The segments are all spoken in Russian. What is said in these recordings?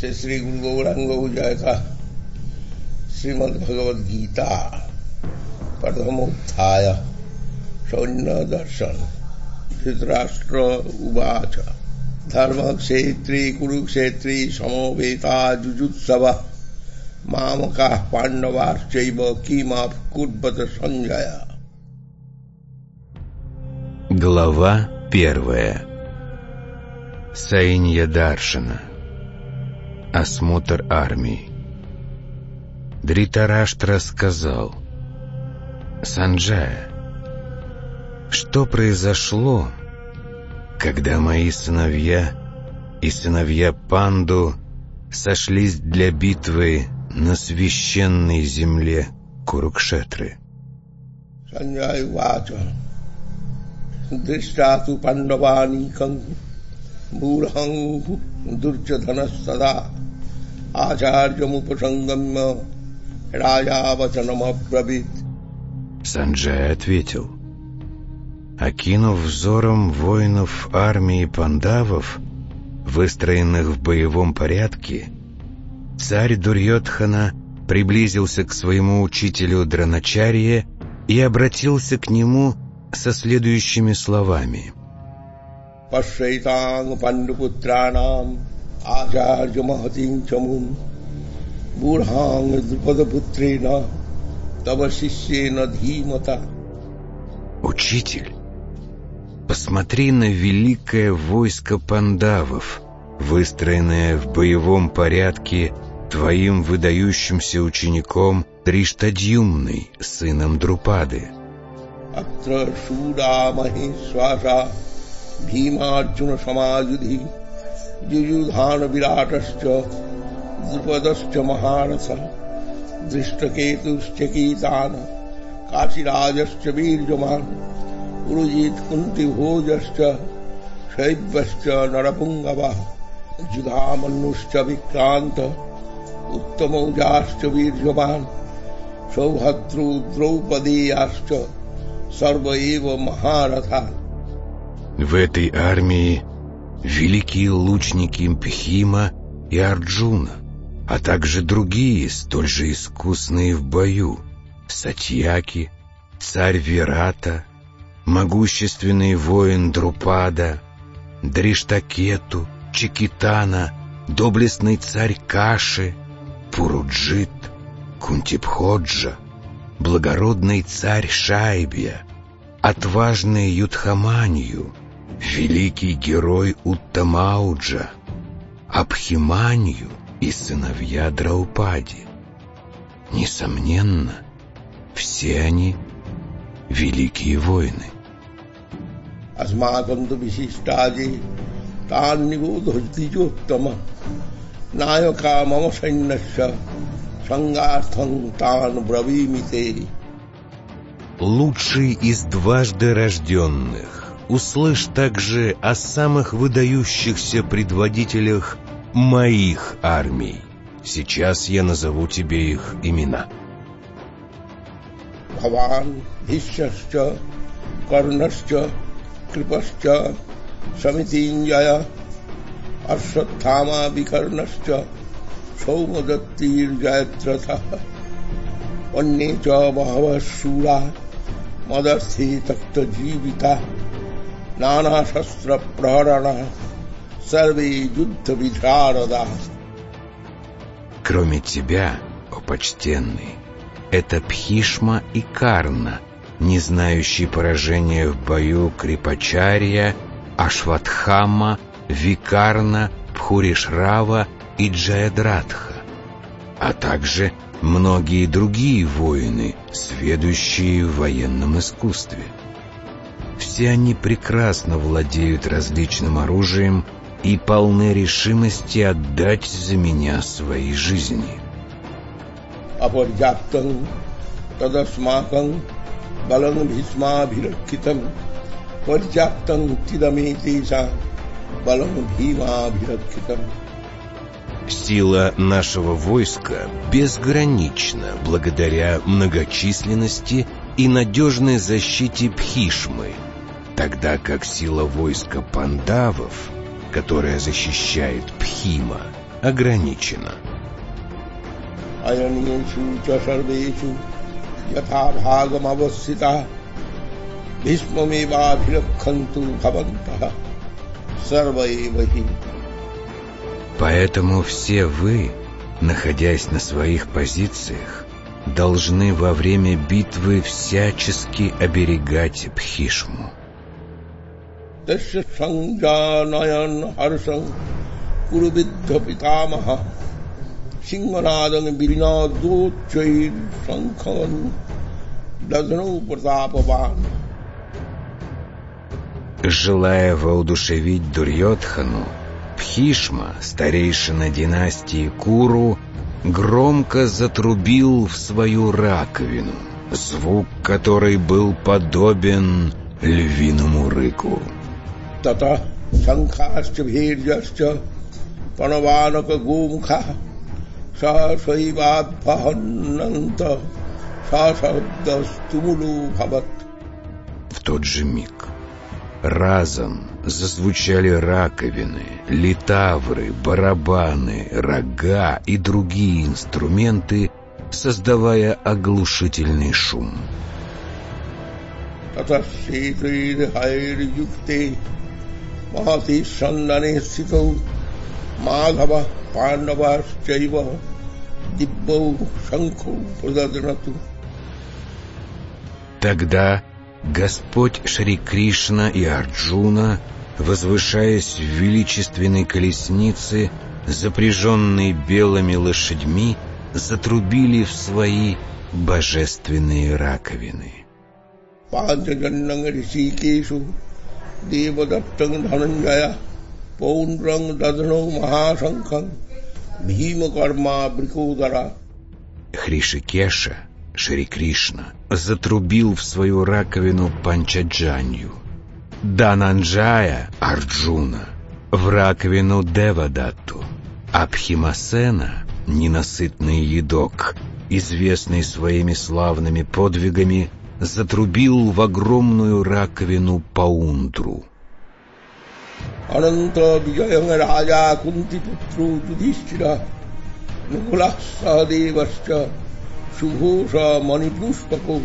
से श्री गुरु गौरांग विजय का श्रीमद भगवद गीता प्रथमोत्थाय सौन्य दर्शन धृतराष्ट्र उवाच धर्मक्षेत्री कुरुक्षेत्री समोवेता जुजुत्सव मामका पांडवाश्चैव किमाप कुर्बत संजय Глава первая Саинья Даршина осмотр армии. Дритарашт сказал «Санджая, что произошло, когда мои сыновья и сыновья Панду сошлись для битвы на священной земле Курукшетры?» Дриштату Пандавани Канку Бурхангу Дурчадхана Сада आचार्यमुपसंगम्य राजा वचनमब्रवीत Санджай ответил, окинув взором воинов армии пандавов, выстроенных в боевом порядке, царь Дурьотхана приблизился к своему учителю Драначарье и обратился к нему со следующими словами — पश्यैतां पाण्डुपुत्राणाम् आचार्यमहतीं च मुं बूढां द्रुपदपुत्रेण तव शिष्येन धीमता Учитель, посмотри на великое войско пандавов, выстроенное в боевом порядке твоим выдающимся учеником Триштадьюмной, сыном Друпады. Атра шуда махешваша भीमार्जुन समायुधि युयुधान विराटश्च द्रुपदश्च महारथ दृष्टकेतुश्च कीतान काशीराजश्च वीर्यमान पुरुजित कुन्तिभोजश्च शैव्यश्च नरपुङ्गवः युधामन्युश्च विक्रान्त उत्तमौजाश्च वीर्यवान् सौभद्रो द्रौपदेयाश्च सर्व एव महारथा В этой армии великие лучники Пхима и Арджуна, а также другие, столь же искусные в бою, Сатьяки, царь Вирата, могущественный воин Друпада, Дриштакету, Чекитана, доблестный царь Каши, Пуруджит, Кунтипходжа, благородный царь Шайбия, отважный Юдхаманью — великий герой Уттамауджа, Абхиманью и сыновья Драупади. Несомненно, все они — великие воины. Асмаканту висиштаджи таннигодхдиджоттама наяка мама саннасya сангартхан тан бравимите. Лучший из дважды рожденных Услышь также о самых выдающихся предводителях моих армий. Сейчас я назову тебе их имена. Хаван, Ишчашча, Карнашча, Крипашча, Шамитиньяя, Ашватхама Викарнашча, Саумадаттир Джаятрата, Аннеча Бхава Сура, Мадарси Тактадживита, Дживита, नाना शस्त्र प्रहरण सर्वे युद्ध विशारदा. Кроме тебя, о почтенный, это Пхишма и Карна, не знающие поражения в бою Крипачария, Ашватхама, Викарна, Пхуришрава и Джаядратха, а также многие другие воины, сведущие в военном искусстве. Все они прекрасно владеют различным оружием и полны решимости отдать за меня свои жизни. Апорджактам тадасмакам балам бхисмабхиракхитам порджактам тидамитиса балам бхимабхиракхитам Сила нашего войска безгранична благодаря многочисленности и надежной защите Пхишмы – тогда как сила войска пандавов, которая защищает Пхима, ограничена. Поэтому все вы, находясь на своих позициях, должны во время битвы всячески оберегать Пхишму. तस्य संजानयन् हर्षं कुरुविद्ध पितामह सिंहनादं विनादोच्चैर्शङ्खन् दधनौ प्रतापवान् Желая воодушевить Дурьотхану, Пхишма, старейшина династии Куру, громко затрубил в свою раковину, звук которой был подобен львиному рыку. ततः शङ्खाश्च भीर्यश्च प्रणवानकगोमुखः सहसैवाद्वहन्नन्त सशब्दस्तुमुलो भवत् В тот же миг разом зазвучали раковины, литавры, барабаны, рога и другие инструменты, создавая оглушительный шум. ततः शीतैर्हैर्युक्ते महति सन्दने स्थितौ माधवः पाण्डवाश्चैव दिव्यौ शङ्खौ प्रदद्नतु Тогда Господь Шри Кришна и Арджуна, возвышаясь в величественной колеснице, запряженной белыми лошадьми, затрубили в свои божественные раковины. पाञ्चजन्यं ऋषिकेषु देवदत्तं धनञ्जय पौण्ड्रं दधनौ महाशङ्खं भीमकर्मा वृकोदरा Хришикеша, Шри Кришна, затрубил в свою раковину Панчаджанью. Дананджая, Арджуна, в раковину Девадатту. Абхимасена, ненасытный едок, известный своими славными подвигами, затрубил в огромную раковину паундру. Ананта Виджаянга Раджа Кунти Путру Юдишчира Нукуласа Девашча Шубхоша Манипуштаку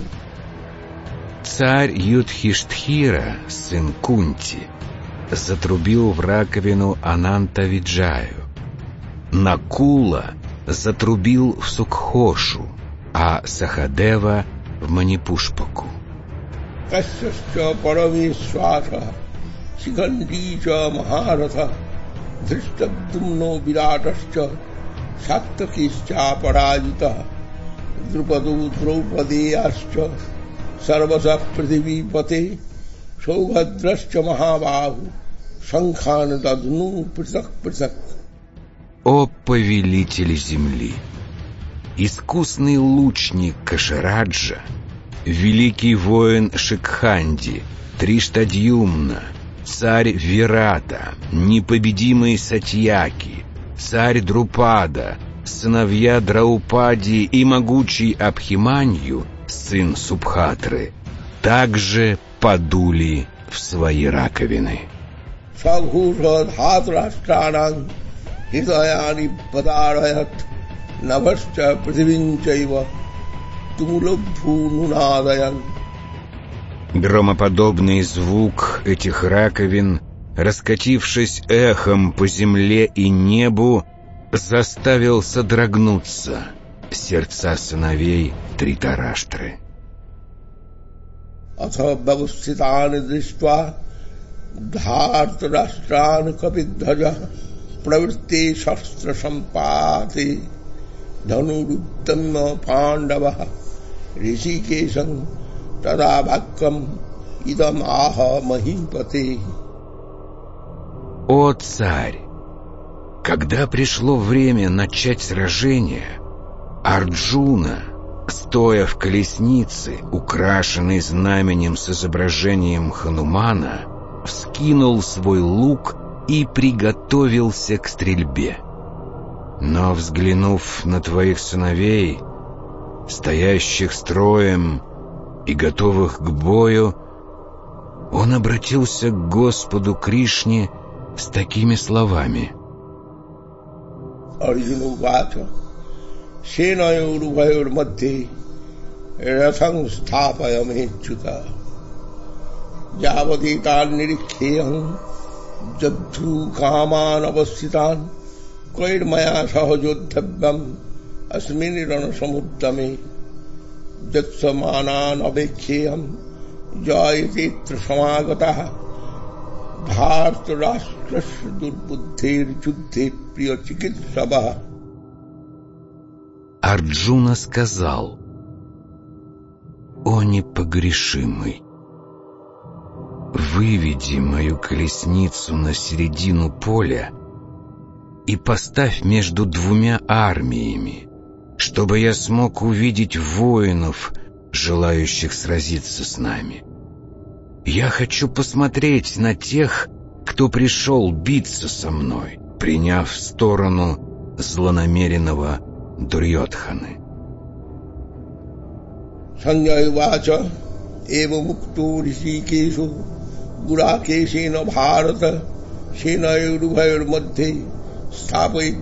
Царь Юдхиштхира, сын Кунти, затрубил в раковину Ананта Виджаю. Накула затрубил в Сукхошу, а Сахадева — в Манипушпаку. कश्यश्च परमेश्वासः शिखण्डी च महारथः धृष्टद्युम्नो विराटश्च सात्तकीश्चापराजितः द्रुपदो द्रौपदेयाश्च सर्वशः पृथिवीपते सौभद्रश्च महाबाहु शङ्खान् दध्नु पृथक् पृथक् О повелитель земли! искусный лучник Кашараджа, великий воин Шикханди, Триштадьюмна, царь Вирата, непобедимый Сатьяки, царь Друпада, сыновья Драупади и могучий Абхиманью, сын Субхатры, также подули в свои раковины. Шагхушад Хатрашчаранг Хитаяни Падараят नभश्च पृथिवीं चैव तुमुलभूनुनादयन् Громоподобный звук этих раковин, раскатившись эхом по земле и небу, заставил содрогнуться сердца сыновей Тритараштры. अथ व्यवस्थितानि दृष्ट्वा धार्तराष्ट्रान् कपिध्वजः प्रवृत्ते शस्त्रसम्पाते धनुरुत्तम्य पाण्डवः ऋषिकेशं तदा वाक्यम् इदम् आह महीपते О царь! Когда пришло время начать сражение, Арджуна, стоя в колеснице, украшенной знаменем с изображением Ханумана, вскинул свой лук и приготовился к стрельбе. Но, взглянув на твоих сыновей, стоящих строем и готовых к бою, он обратился к Господу Кришне с такими словами. Арджуна Вача, Сенаюр Вайур Мадхи, Расанг Стапаям Хечута, Явадитан Нирикхеям, Джаддху Каман Аваситан, কৈর্ময়া সহযোদ্ধব্যম অস্মিন রণসমুদ্যমে যৎসমানানবেক্ষেয়ম জয়চিত্র সমাগতা ভারত রাষ্ট্র দুর্বুদ্ধির যুদ্ধে প্রিয় চিকিৎসক Арджуна сказал, «О непогрешимый, выведи мою колесницу на середину поля и поставь между двумя армиями, чтобы я смог увидеть воинов, желающих сразиться с нами. Я хочу посмотреть на тех, кто пришел биться со мной, приняв сторону злонамеренного Дурьотханы. संजय उवाच एव मुक्तो ऋषिकेशो गुराकेशेन भारत सेनयोरुभयोर्मध्ये Самый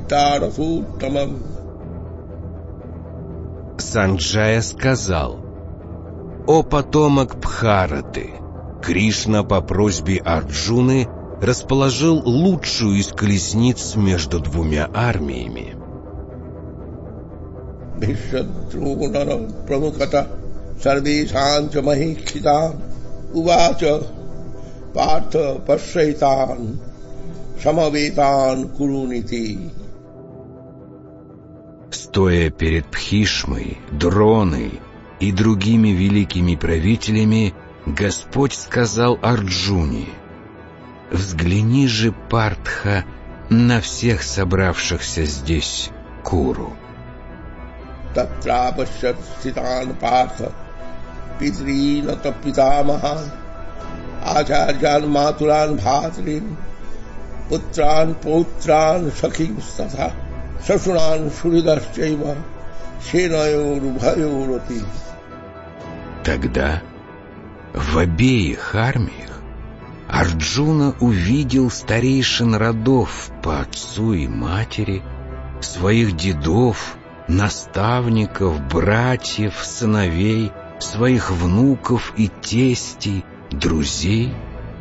Санджая сказал, «О потомок Бхараты!» Кришна по просьбе Арджуны расположил лучшую из колесниц между двумя армиями. Парта Пашайтан সমবেতান কুরুনীতি Стоя перед Пхишмой, Дроной и другими великими правителями, Господь сказал Арджуне, «Взгляни же, Партха, на всех собравшихся здесь Куру». Питрин, Атапитамаха, Ачарьян, Матуран, Бхатрин, पितामहान् आचार्यान् मातुरान् भातॄन् पुत्रान् पौत्रान् सखींस्तथा ससुरान् सुहृदश्चैव सेनयोरुभयोरपि Тогда в обеих армиях Арджуна увидел старейшин родов по отцу и матери, своих дедов, наставников, братьев, сыновей, своих внуков и тестей, друзей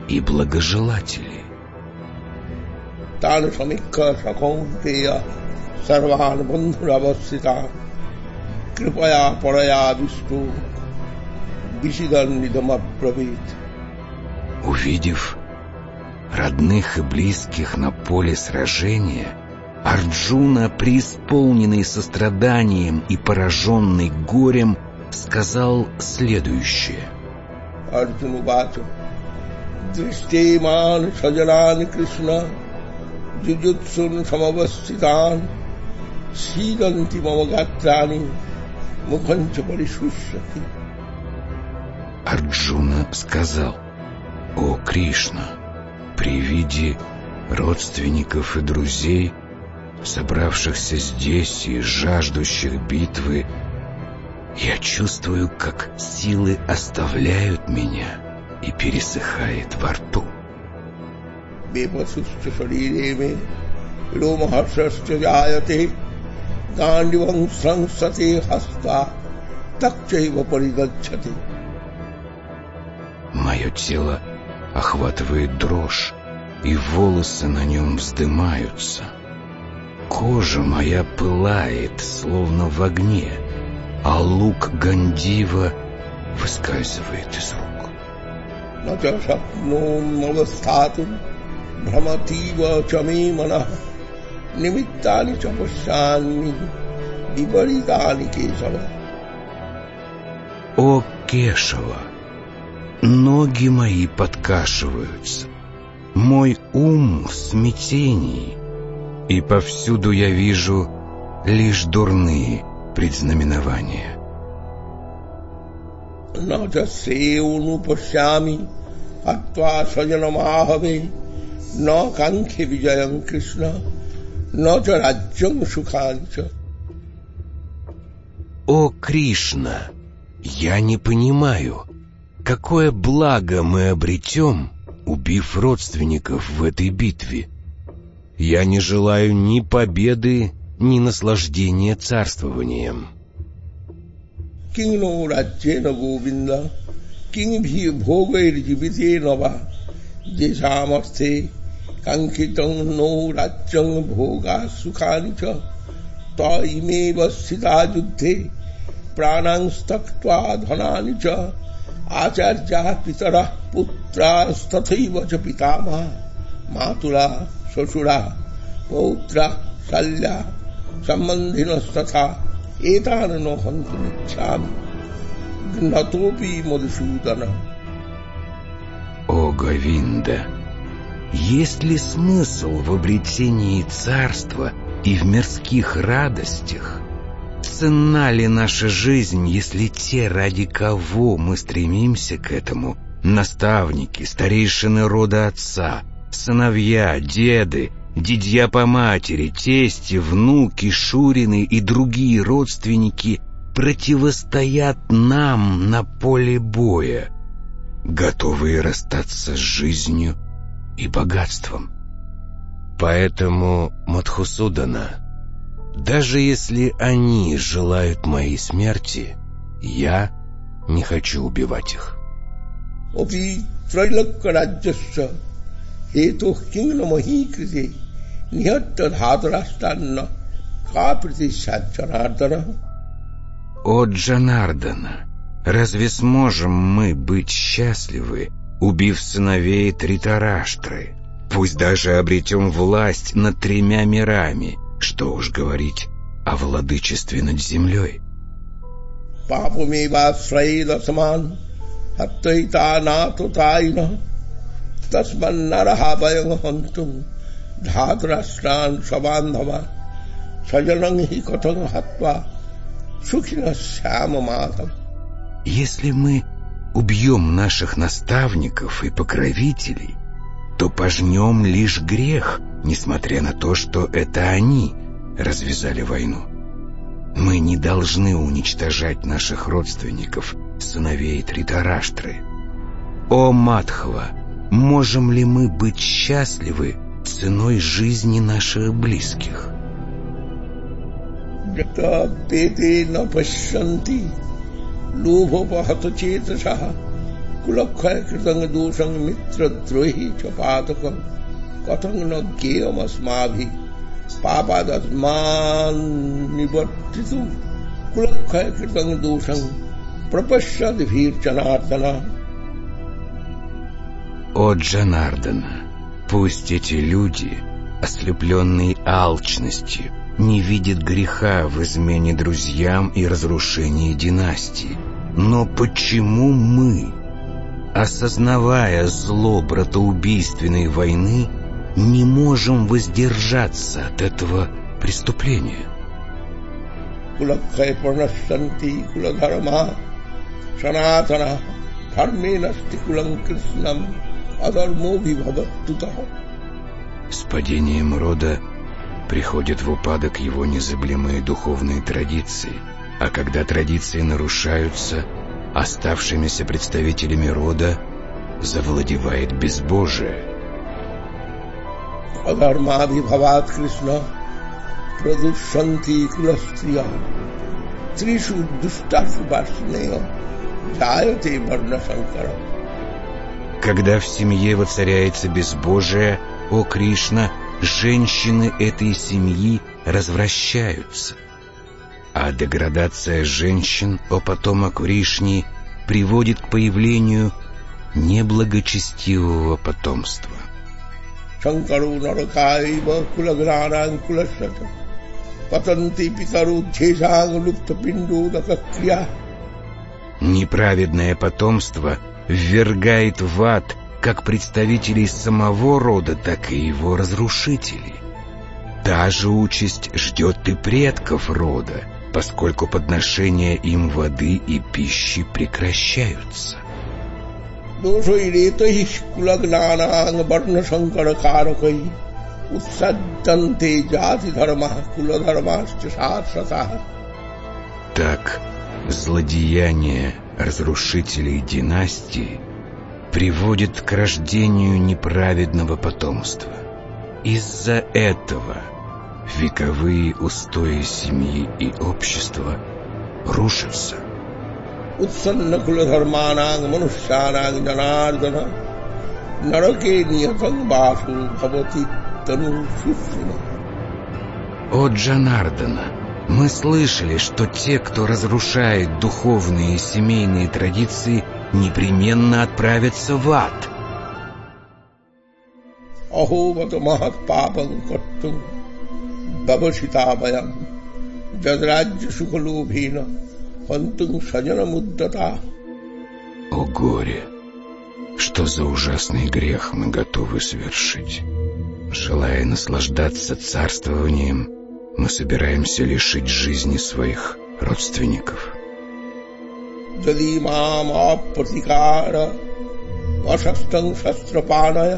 и благожелателей. তান সমীক্ষ সকৌন্তেয় সর্বান বন্ধুরবস্থিতা কৃপয়া পরয়া বিষ্ণু Увидев родных и близких на поле сражения, Арджуна, преисполненный состраданием и пораженный горем, сказал следующее. Арджуну Бачу, Дриштейман Шаджаран Кришна, जुजुत्सुन् समवस्थितान् सीदन्ति मम गात्राणि मुखं च परिशुष्यति Арджуна сказал, «О Кришна, при виде родственников и друзей, собравшихся здесь и жаждущих битвы, я чувствую, как силы оставляют меня и пересыхает во рту. बेपसुश्च शरीरे मे रोमहर्षश्च जायते गाण्डिवं संसते हस्ता तक्चैव परिगच्छति Мое тело охватывает дрожь, и волосы на нем вздымаются. Кожа моя пылает, словно в огне, а лук Гандива выскальзывает из рук. न च शक्नोमवस्थातुं भ्रमतीव च मे मनः निमित्तानि च पश्यामि विपरीतानि केशव О Кешава! Ноги мои подкашиваются, мой ум в смятении, и повсюду я вижу лишь дурные предзнаменования. न ন কাঙ্ক্ষে বিজয়ং কৃষ্ণ ন চ রাজ্যং সুখাঞ্চ О, Кришна, я не понимаю, какое благо мы обретем, убив родственников в этой битве. Я не желаю ни победы, ни наслаждения царствованием. Кино Говинда, кинь бхи бхогайр дживите нова, कांक्षित नौ राज्य भोगा सुखा च। तयिमेव स्थिता युद्धे प्राणांस्तक्त्वा च। आचार्य पितर पुत्र च पितामहः। मातुला, श्वशुरा, पौत्रा, शल्या, सम्बन्धिनस्तथा एतान् न हन्तुमिच्छामि गृह्णतोऽपि ओ गोविंद Есть ли смысл в обретении царства и в мирских радостях? Ценна ли наша жизнь, если те, ради кого мы стремимся к этому, наставники, старейшины рода отца, сыновья, деды, дядья по матери, тести, внуки, шурины и другие родственники противостоят нам на поле боя, готовые расстаться с жизнью и богатством. Поэтому, Мадхусудана, даже если они желают моей смерти, я не хочу убивать их. О, Джанардана, разве сможем мы быть счастливы, убив сыновей Тритараштры? Пусть даже обретем власть над тремя мирами, что уж говорить о владычестве над землей. Папумивасрейдасман, аттайтанатутайна, तस्मन्नरहाभयं हन्तुं धातराष्ट्रान् स्वबान्धवा सजनं हि कथं हत्वा сукина сямаматом. Если мы убьем наших наставников и покровителей, то пожнем лишь грех, несмотря на то, что это они развязали войну. Мы не должны уничтожать наших родственников, сыновей Тритараштры. О, Матхва! Можем ли мы быть счастливы ценой жизни наших близких? లోభోపహత చేతస కులక్షయ కృతంగ దోషం మిత్రద్రోహి చ పాతకం కథం న గేయమస్మాభి పాపాదస్మాన్ నివర్తితు కులక్షయ కృతంగ దోషం пропощадвирчанардана. О, Джанардан, пусть эти люди, ослепленные алчностью, не видят греха в измене друзьям и разрушении династии, но почему мы, осознавая зло братоубийственной войны, не можем воздержаться от этого преступления? Санатана, Дхарменасти кулам Кришнам, с падением рода приходят в упадок его незыблемые духовные традиции, а когда традиции нарушаются, оставшимися представителями рода завладевает безбожие. Агармадхивават Кришна продушанти куластрия тришу душташу башнео жаяте варна санкара когда в семье воцаряется безбожие, о Кришна, женщины этой семьи развращаются. А деградация женщин, о потомок Кришни, приводит к появлению неблагочестивого потомства. Неправедное потомство — ввергает в ад как представителей самого рода, так и его разрушителей. Та же участь ждет и предков рода, поскольку подношения им воды и пищи прекращаются. Так, злодеяние разрушителей династии приводит к рождению неправедного потомства. Из-за этого вековые устои семьи и общества рушатся. উৎসন্ন কুল ধর্মানাং মনুষ্যানাং জনার্দন নরকে নিহতং বাসু ভবতি তনু О, Джанардена, мы слышали, что те, кто разрушает духовные и семейные традиции, непременно отправятся в ад. Ахо, махат папа, карту, वयं जदराज्य सुखलोभेन हन्तुं सजनमुद्दता О горе! Что за ужасный грех мы готовы совершить? Желая наслаждаться царствованием, мы собираемся лишить жизни своих родственников. यदि माम् अप्रतिकार अशस्त्रं शस्त्रपाणय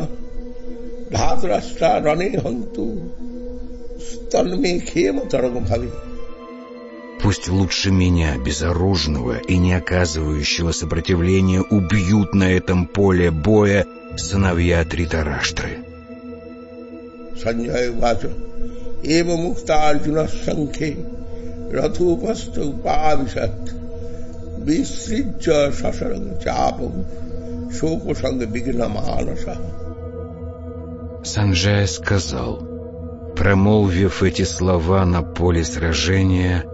धातराष्ट्रा रणे हन्तु стальмихим тарагумхави. Пусть лучше меня, безоружного и не оказывающего сопротивления, убьют на этом поле боя сыновья Тритараштры. Санджай Вача, Эва Мукта Арджуна Санхи, Ратупасту Павишат, Висриджа Шашаранг Чапам, Шопушанга Бигна Манаса. Санджай сказал — промолвив эти слова на поле сражения,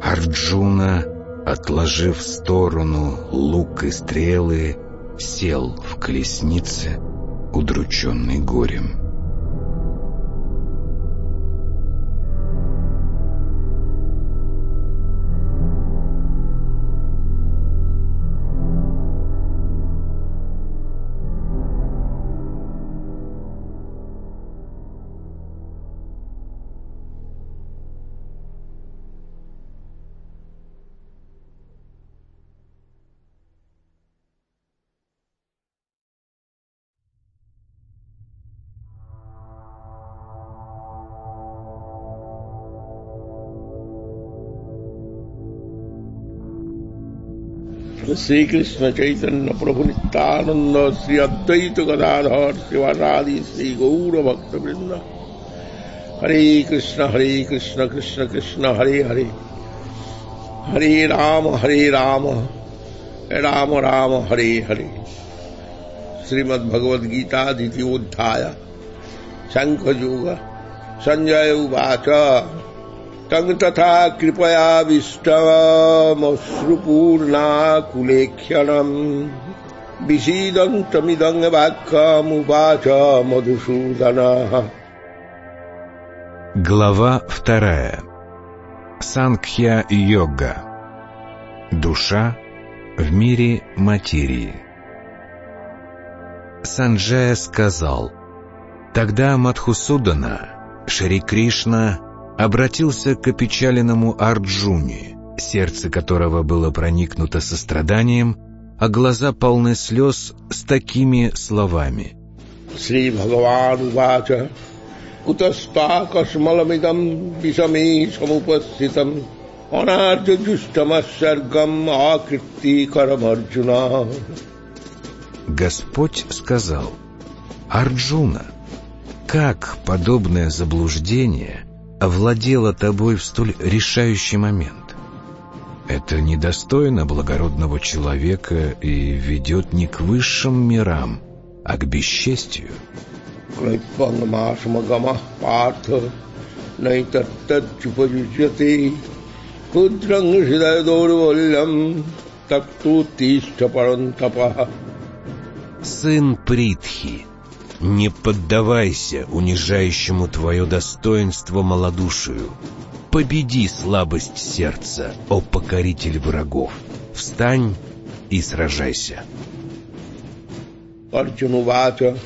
Арджуна, отложив в сторону лук и стрелы, сел в колеснице, удрученный горем. श्री कृष्ण चैतन्य प्रभु नित्यानंद, श्री अद्वैत गदाधर शिवासादि श्री गौर भक्त वृंद हरे कृष्ण हरे कृष्ण कृष्ण कृष्ण, हरे हरे। हरे राम हरे राम। राम राम, हरे हरे। श्रीमद् भगवद गीता द्वितीयोध्याय शंख योग संजय उवाच। तं तथा कृपयाविष्टमश्रुपूर्णाकुलेक्षणम् विषीदन्तमिदं वाक्यमुवाच मधुसूदनः Глава вторая. Санкхья-йога. Душа в мире материи. Санджая сказал, Тогда Мадхусудана, Шри Кришна, обратился к опечаленному Арджуне, сердце которого было проникнуто состраданием, а глаза полны слез с такими словами. «Шри Бхагаван Вача, кутаста кашмаламидам вишами самупаситам, анарджуштамасаргам акрити карамарджуна». Господь сказал, «Арджуна, как подобное заблуждение овладела тобой в столь решающий момент. Это недостойно благородного человека и ведет не к высшим мирам, а к бесчестью. Сын Притхи не поддавайся унижающему твое достоинство малодушию. Победи слабость сердца, о покоритель врагов. Встань и сражайся. Арджунувача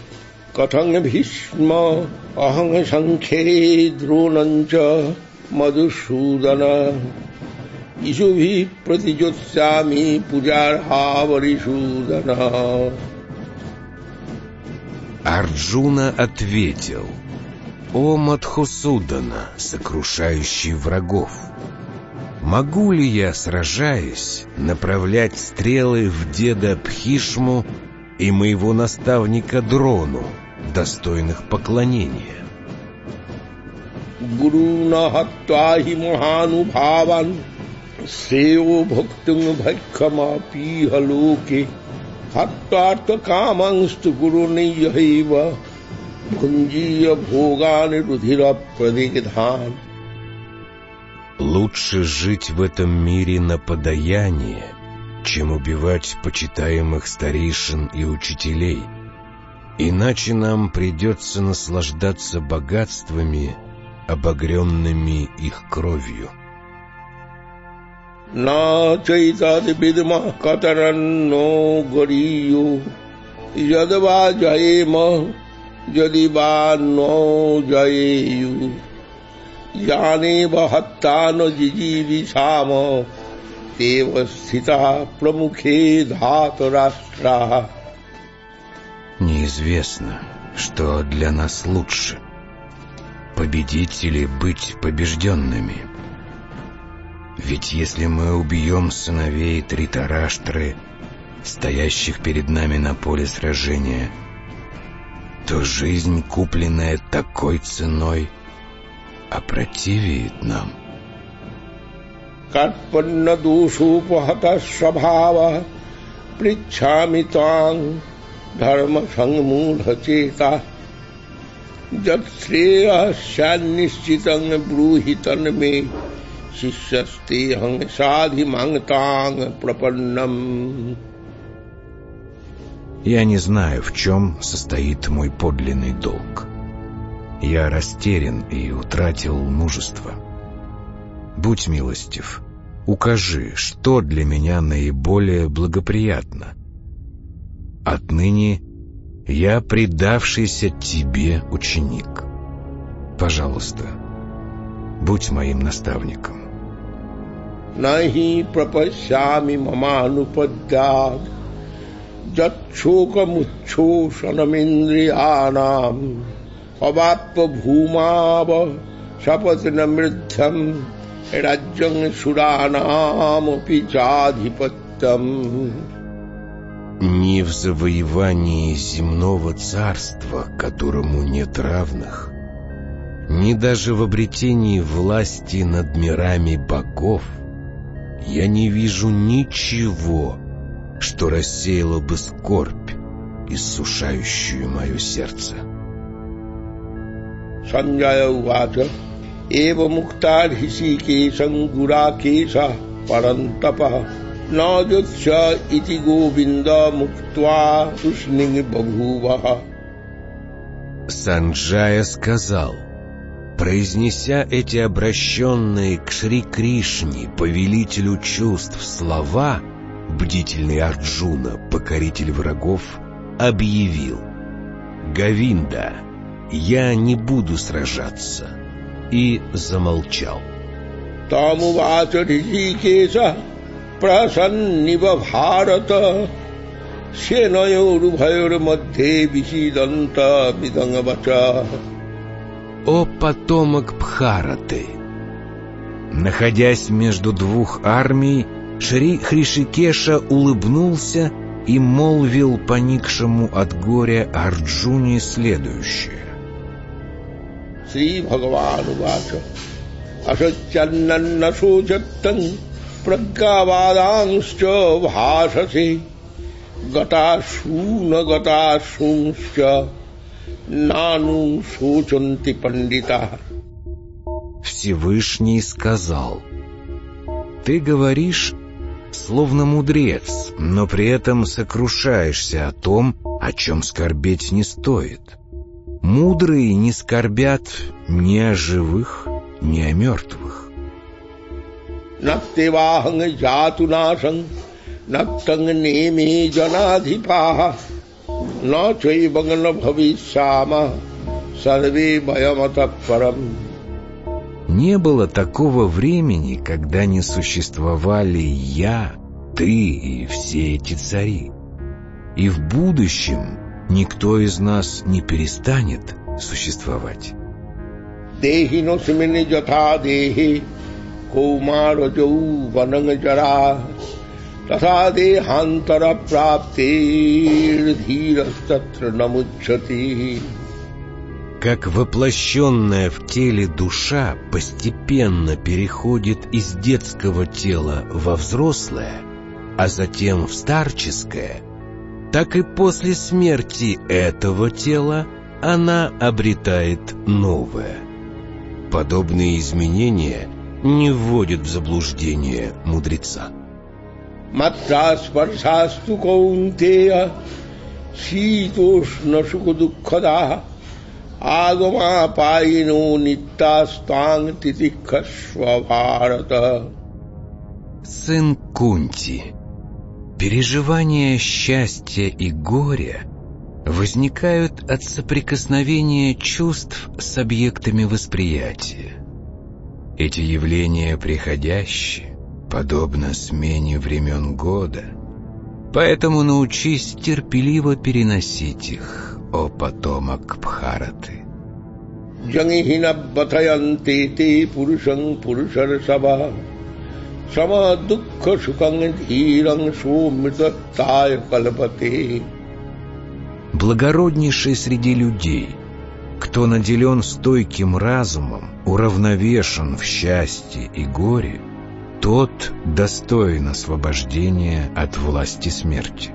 Катанг Бхишма Аханг Санхе Друнанча Мадусудана Ишуви Пратиджотсями Пуджарха Варишудана Арджуна ответил, «О Мадхусудана, сокрушающий врагов, могу ли я, сражаясь, направлять стрелы в деда Пхишму и моего наставника Дрону, достойных поклонения?» गुरु न हत्वा हि महानुभावान् श्रेयो भक्तुं भैक्षमापीह लोके हत्वार्थकामांस्तु गुरुनैयैव भुञ्जीय भोगान् रुधिरप्रदिधान् Лучше жить в этом мире на подаяние, чем убивать почитаемых старейшин и учителей. Иначе нам придется наслаждаться богатствами, обогренными их кровью. न चैतद्विद्मः कतरन्नो गरीयो यद्वा जयेम यदि वा नो जयेयु यानेव हत्ता न जिजीविषाम तेव स्थिता प्रमुखे धातराष्ट्रा Неизвестно, что для нас лучше — победить или быть побежденными. ведь если мы убьем сыновей Тритараштры, стоящих перед нами на поле сражения, то жизнь, купленная такой ценой, опротивит нам. Карпанна душу пахата сабхава, причами танг, дharma sangmudha cheta jat shreya शिष्यस्ते हंग साधि मांगतांग प्रपन्नम Я не знаю, в чем состоит мой подлинный долг. Я растерян и утратил мужество. Будь милостив, укажи, что для меня наиболее благоприятно. Отныне я предавшийся тебе ученик. Пожалуйста, будь моим наставником. Нахи пропасями маманупаддад जच्छोकमुच्छोषणमिन्द्रियाणाम् अवाप्यभूमाव शपथनमृद्धम् राज्यम् सुराणामपि चाधिपत्यम् Ни в завоевании земного царства, которому нет равных, ни даже в обретении власти над мирами богов я не вижу ничего, что рассеяло бы скорбь, иссушающую мое сердце. Санджая Увача, Эва Муктар Хисикешам Гуракеша Парантапа Наджотча Ити Говинда Муктва Тушнинг Бабхува. Санджая сказал, Произнеся эти обращенные к Шри Кришне, повелителю чувств, слова, бдительный Арджуна, покоритель врагов, объявил «Гавинда, я не буду сражаться» и замолчал. Тамувачарикеса Сеною рубхайор мадхе висиданта бидангабача «О потомок Пхараты!» Находясь между двух армий, Шри Хришикеша улыбнулся и молвил поникшему от горя Арджуне следующее. Шри Бхагаван Вача Ашачаннанна Суджаттан Прагаваданшча Бхашаси Гаташуна Гаташуншча нану сучанти пандита. Всевышний сказал, «Ты говоришь, словно мудрец, но при этом сокрушаешься о том, о чем скорбеть не стоит. Мудрые не скорбят ни о живых, ни о мертвых». Наттеваханг жатунашанг, наттанг неме नेमे जनाधिपाः न चैवग्न भविष्याम सर्वे वयमतः परम् Не было такого времени, когда не существовали я, ты и все эти цари. И в будущем никто из нас не перестанет существовать. देहिनोऽस्मिन् यथा देहे कौमारजौवनं जरा तथा देहान्तरप्राप्तेर्धीरस्तत्र न मुच्छति как воплощенная в теле душа постепенно переходит из детского тела во взрослое, а затем в старческое, так и после смерти этого тела она обретает новое. Подобные изменения не вводят в заблуждение мудреца. Шукудукхада, Агама пайну ниттастан титикхашва Бхарата. Сын Кунти. Переживания счастья и горя возникают от соприкосновения чувств с объектами восприятия. Эти явления приходящие, подобно смене времен года, поэтому научись терпеливо переносить их, о потомок Бхараты. Те пурушан пурушар саба сама дукха сукан дхиран сумрита тая калпате. Благороднейший среди людей, кто наделен стойким разумом, уравновешен в счастье и горе, тот достоин освобождения от власти смерти.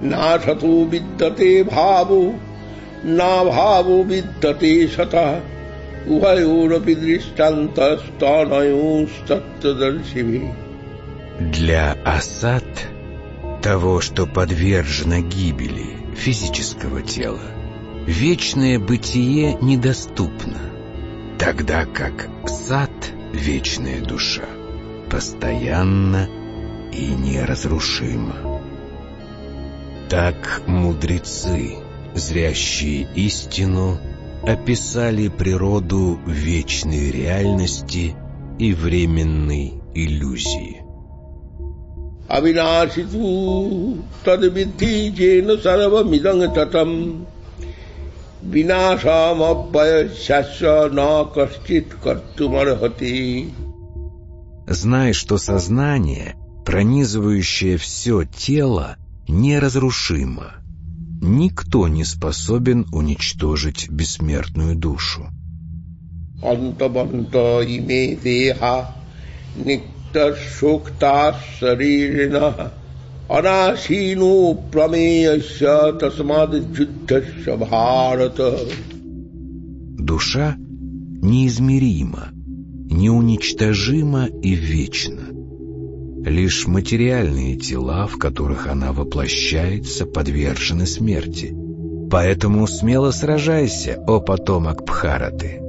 Нашату биддате бхаву, на бхаву биддате шата, угайурапи дриштанта станаю статтадаршими. Для асад того, что подвержено гибели физического тела, вечное бытие недоступно, тогда как сад — вечная душа постоянно и неразрушимо. Так мудрецы, зрящие истину, описали природу вечной реальности и временной иллюзии. Авинашиту тадвидхи джена сарвамиданг татам Винашам аббая шасса на кашчит картумархати Знай, что сознание, пронизывающее все тело, неразрушимо. Никто не способен уничтожить бессмертную душу. Душа неизмерима, неуничтожима и вечна. Лишь материальные тела, в которых она воплощается, подвержены смерти. Поэтому смело сражайся, о потомок Бхараты.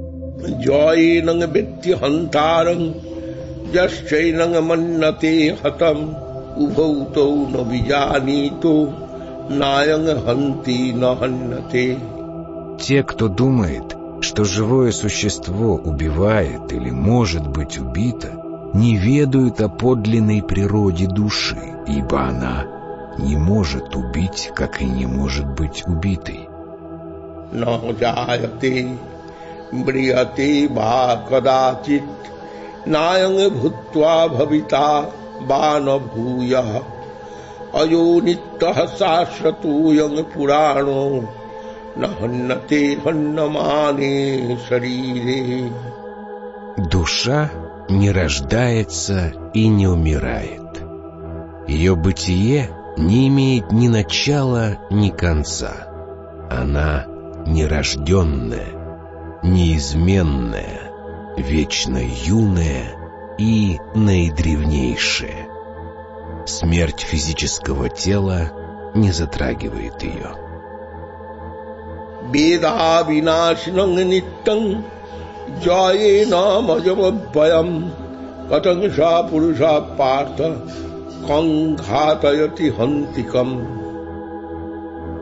Те, кто думает, что живое существо убивает или может быть убито, не ведают о подлинной природе души, ибо она не может убить, как и не может быть убитой. Но жаяте, мрияте ба наянг бхутва бхавита бана бхуя, айо нитта сашратуянг न हन्नते हन्नमाने शरीरे Душа не рождается и не умирает. Ее бытие не имеет ни начала, ни конца. Она нерожденная, неизменная, вечно юная и наидревнейшая. Смерть физического тела не затрагивает ее. வேதா விநாசினங் நித்தங் ஜாயே நாம் அஜமத்பயம் கதங்ஷா புருஷா பார்த்த கங்காதயதி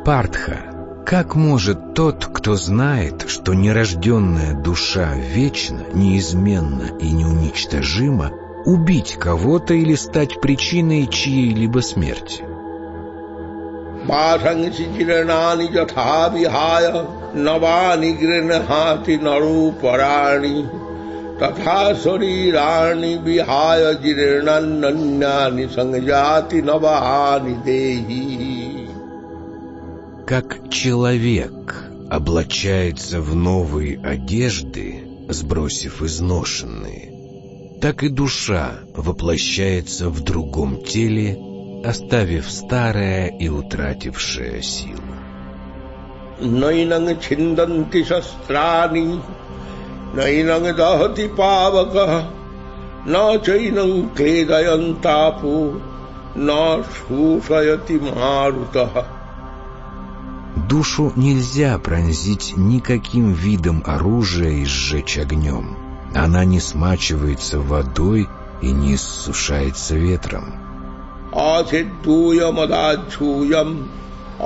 Партха, как может тот, кто знает, что нерожденная душа вечна, неизменна и неуничтожима, убить кого-то или стать причиной чьей-либо смерти? मासंसिचिरणानि यथा विहाय नवानि गृह्णाति नरोपराणि तथा शरीराणि विहाय जीर्णान्यानि संजाति नवानि देहि. Как человек, облачается в новые одежды, сбросив изношенные, так и душа воплощается в другом теле, оставив старое и утратившее силу. Нойнанг чинданти шастрани, нойнанг дахати павака, на чайнанг кледаянтапу, на шушаяти марутаха. Душу нельзя пронзить никаким видом оружия и сжечь огнем. Она не смачивается водой и не иссушается ветром. आसिद्धूयमदाच्छूयम्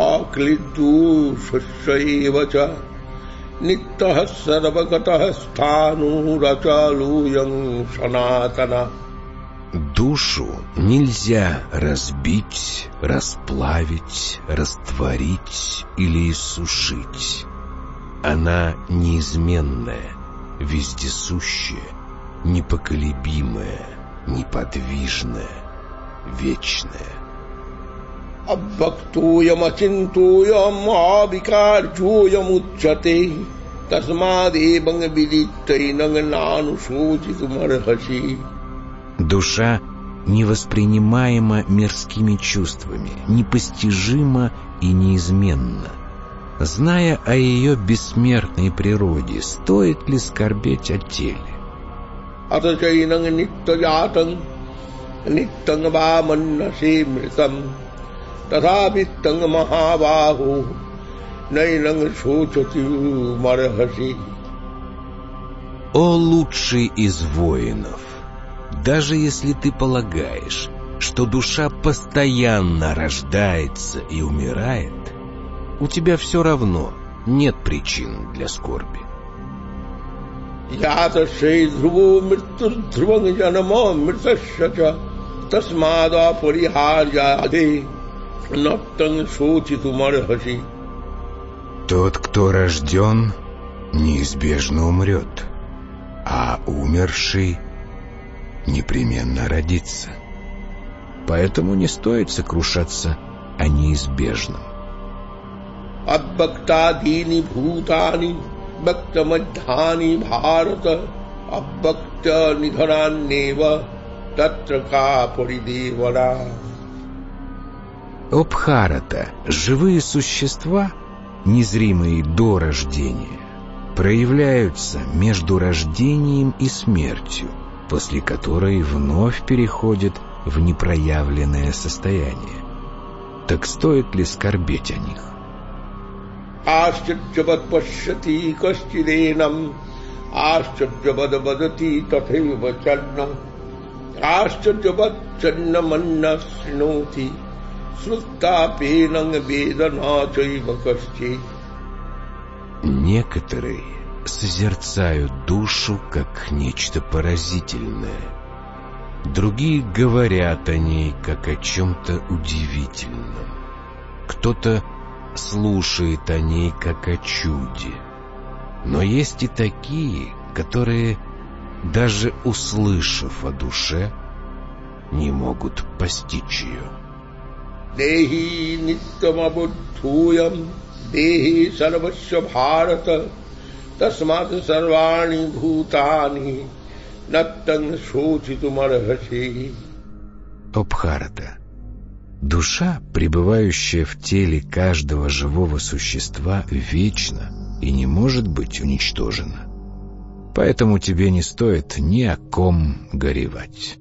आक्लिद्धू शस्यैव च नित्यः सर्वगतः स्थाणुरचालूयं सनातन Душу нельзя разбить, расплавить, растворить или иссушить. Она неизменная, вездесущая, непоколебимая, неподвижная, вечная. अभक्तूयमचिन्तूयम् आविकार्जूयमुच्यते तस्मादेवं विदित्तैनं नानुशोचितुमर्हसि Душа невоспринимаема мирскими чувствами, непостижима и неизменна. Зная о ее бессмертной природе, стоит ли скорбеть о теле? नित्यं वा मन्नसे मृतम् तथावित्तं महाबाहो नैनं शोचति मर्हसि О лучший из воинов! Даже если ты полагаешь, что душа постоянно рождается и умирает, у тебя все равно нет причин для скорби. यातश्रै ध्रुवो मृत्युर्ध्रुवं जन्म তসমাদ অপরিহার্যাধি নক্তং সূচিতুমর হসি Тот, кто рожден, неизбежно умрет, а умерший непременно родится. Поэтому не стоит сокрушаться о неизбежном. Аббактадини бхутани бхактамаддхани бхарата аббакта нидхараннева तत्र का परिदेवना Обхарата — живые существа, незримые до рождения, проявляются между рождением и смертью, после которой вновь переходят в непроявленное состояние. Так стоит ли скорбеть о них? आश्चर्यवत् पश्यति कश्चिदेनम् आश्चर्यवद् वदति तथैव चन्न आश्चर्यवत् चन्नमन्न शृणोति श्रुत्तापेनं वेद न चैव कश्चित् Некоторые созерцают душу как нечто поразительное. Другие говорят о ней как о чем-то удивительном. Кто-то слушает о ней как о чуде. Но есть и такие, которые, даже услышав о душе, не могут постичь ее. Дехи ниттамабуддхуям, дехи сарвасья тасмат сарвани бхутани, наттан сучитумархаси. О Бхарата, душа, пребывающая в теле каждого живого существа, вечна и не может быть уничтожена. Поэтому тебе не стоит ни о ком горевать.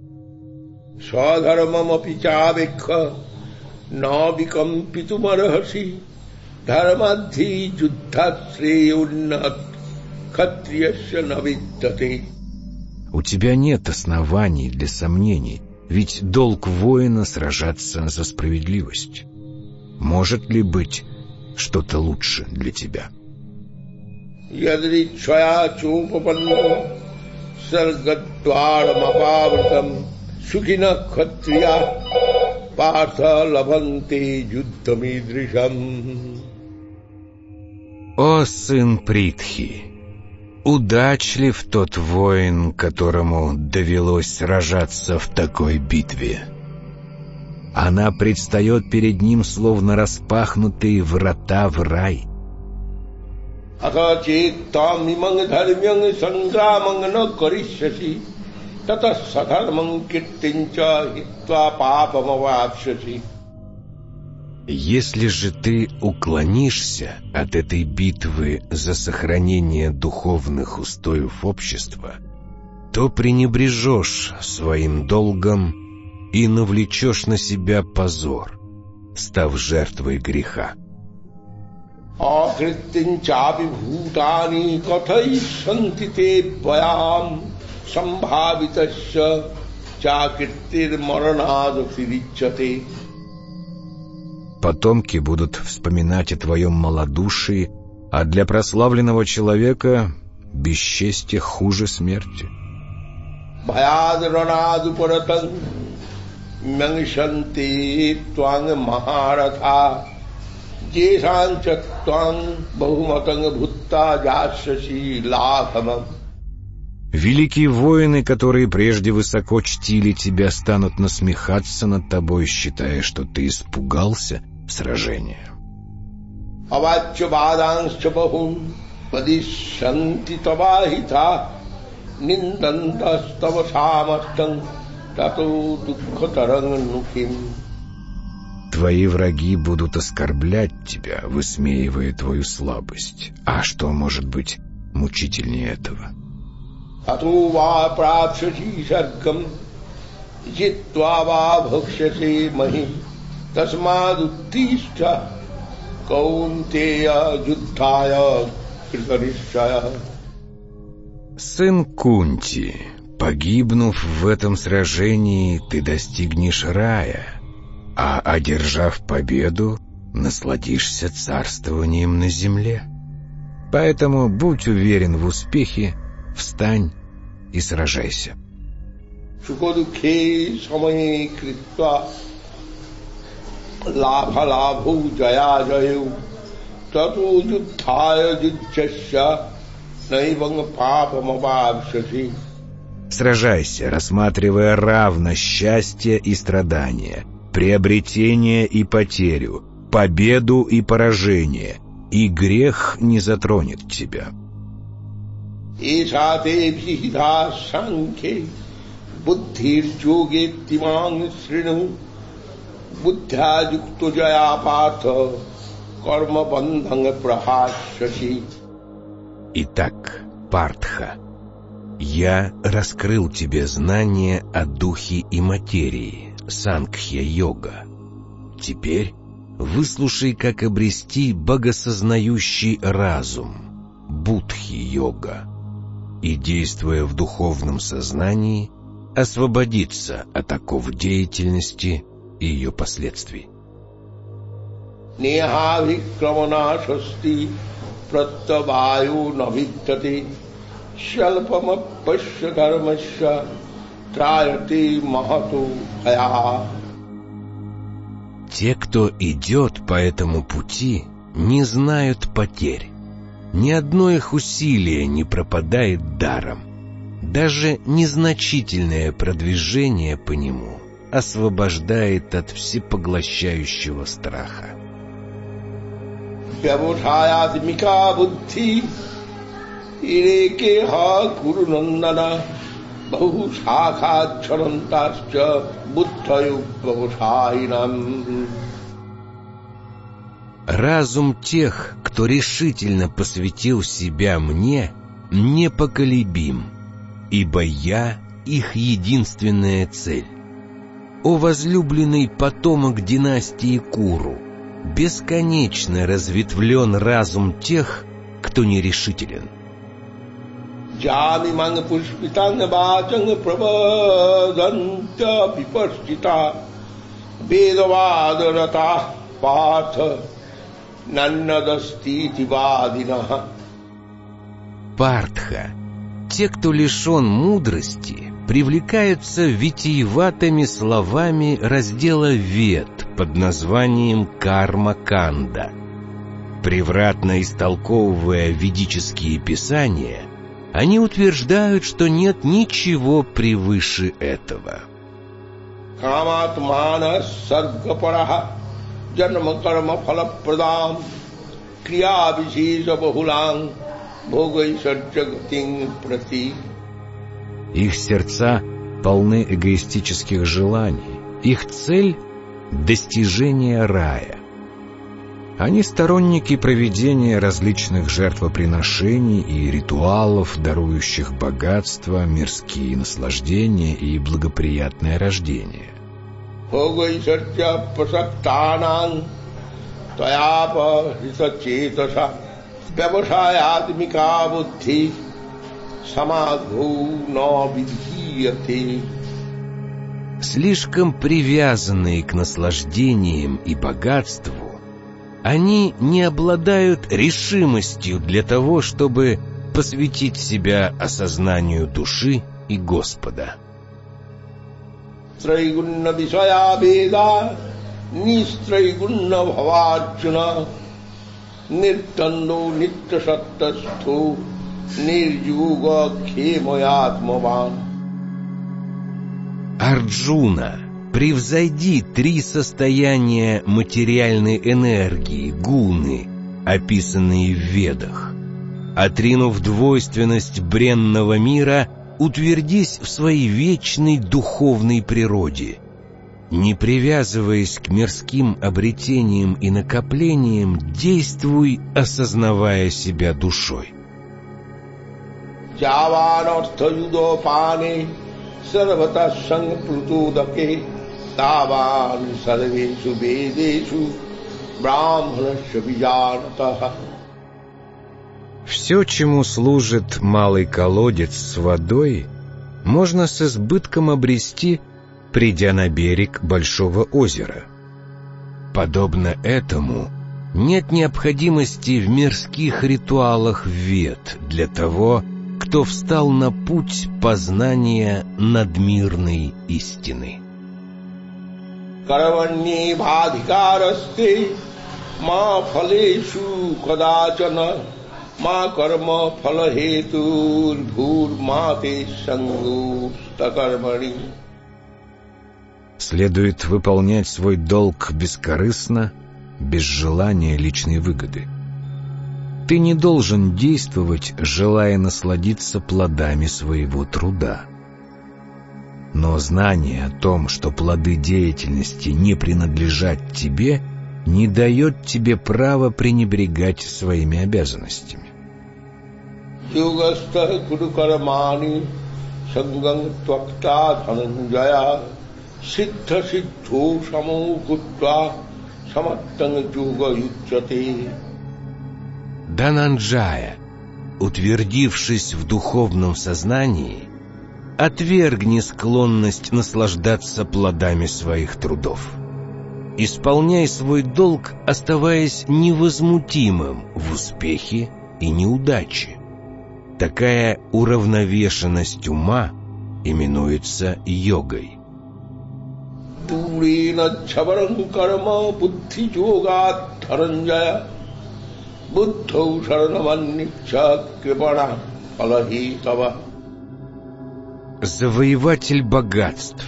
Садхармамапи чавекха навикампитумархаси дхармадхи юддхатрейуннат катрияшя навиддате. У тебя нет оснований для сомнений, ведь долг воина — сражаться за справедливость. Может ли быть что-то лучше для тебя?» यदृच्छया चोपपन्नो सर्गद्वारमपावृतम् सुखिनः क्षत्रिया पार्थ लभन्ते युद्धमीदृशम् О, сын Притхи! Удачлив тот воин, которому довелось сражаться в такой битве. Она предстает перед ним, словно распахнутые врата в рай. अथ चेत्तामिमं धर्म्यं सङ्ग्रामं न करिष्यसि ततः सधर्मं कीर्तिं च हित्वा पापमवाप्स्यसि Если же ты уклонишься от этой битвы за сохранение духовных устоев общества, то пренебрежешь своим долгом и навлечешь на себя позор, став жертвой греха. अकृत्यं चापि भूतानि कथयिष्यन्ति ते त्वयाम् सम्भावितस्य चाकृतिर्मरणादतिरिच्यते Потомки будут вспоминать о твоем малодушии, а для прославленного человека бесчестье хуже смерти. भयादरणादुपरतन् म्यङ्शन्ति त्वाङ् महारथा येषां च त्वां बहुमतं भूत्ता जास्यसि लाघवम् Великие воины, которые прежде высоко чтили тебя, станут насмехаться над тобой, считая, что ты испугался сражения. अवाच्यवादांश्च बहून् वदिष्यन्ति तवाहिता निन्दन्तस्तव सामर्थ्यं Твои враги будут оскорблять тебя, высмеивая твою слабость. А что может быть мучительнее этого? Сын Кунти, погибнув в этом сражении, ты достигнешь рая — а, одержав победу, насладишься царствованием на земле. Поэтому будь уверен в успехе, встань и сражайся. Сражайся, рассматривая равно счастье и страдания – приобретение и потерю, победу и поражение, и грех не затронет тебя. Итак, Партха, я раскрыл тебе знание о духе и материи, Сангхья-йога. Теперь выслушай, как обрести богосознающий разум, Будхи-йога, и, действуя в духовном сознании, освободиться от оков деятельности и ее последствий. नेहाभिक्रमणाशस्ति प्रत्यवायो न विद्यते स्वल्पमपश्य कर्मस्य त्रायते महतो भया те, кто идет по этому пути, не знают потерь. Ни одно их усилие не пропадает даром. Даже незначительное продвижение по нему освобождает от всепоглощающего страха. ব্যবধায়াত্মিকা বুদ্ধি ইরেকে হ গুরু নন্দনা বহু শাখাচ্ছরন্তাশ্চ বুদ্ধয় Разум тех, кто решительно посвятил себя мне, непоколебим, ибо я их единственная цель. О возлюбленный потомок династии Куру, бесконечно разветвлен разум тех, кто нерешителен. जामिमं पुष्पितं वाचं प्रवदन्त विपर्शिता वेदवादरताः पार्थ नन्नदस्तीति वादिनः Партха. Те, кто лишен мудрости, привлекаются витиеватыми словами раздела «Вед» под названием «Карма-канда». Превратно истолковывая ведические писания, они утверждают, что нет ничего превыше этого. Их сердца полны эгоистических желаний. Их цель — достижение рая. Они сторонники проведения различных жертвоприношений и ритуалов, дарующих богатство, мирские наслаждения и благоприятное рождение. Слишком привязанные к наслаждениям и богатству, они не обладают решимостью для того, чтобы посвятить себя осознанию души и Господа. Ниртанно нитя саттастху, нирюга кхемоятмаван. Арджуна Превзойди три состояния материальной энергии, гуны, описанные в Ведах. Отринув двойственность бренного мира, утвердись в своей вечной духовной природе. Не привязываясь к мирским обретениям и накоплениям, действуй, осознавая себя душой. सर्वतः संप्लुतोदके तावान् सर्वेषु वेदेषु ब्राह्मणस्य विजानतः Все, чему служит малый колодец с водой, можно с избытком обрести, придя на берег большого озера. Подобно этому, нет необходимости в мирских ритуалах вет для того, кто встал на путь познания надмирной истины. कर्मण्येवाधिकारस्ते मा फलेषु कदाचन मा कर्म फलहेतुर्भूर्मा ते सङ्गोस्तकर्मणि Следует выполнять свой долг бескорыстно, без желания личной выгоды. Ты не должен действовать, желая насладиться плодами своего труда. Но знание о том, что плоды деятельности не принадлежат тебе, не дает тебе права пренебрегать своими обязанностями. Дананджая, утвердившись в духовном сознании, Отвергни склонность наслаждаться плодами своих трудов. Исполняй свой долг, оставаясь невозмутимым в успехе и неудаче. Такая уравновешенность ума именуется йогой. बुद्धौ शरणमन्निच्छ कृपणा फलहि तव Завоеватель богатств,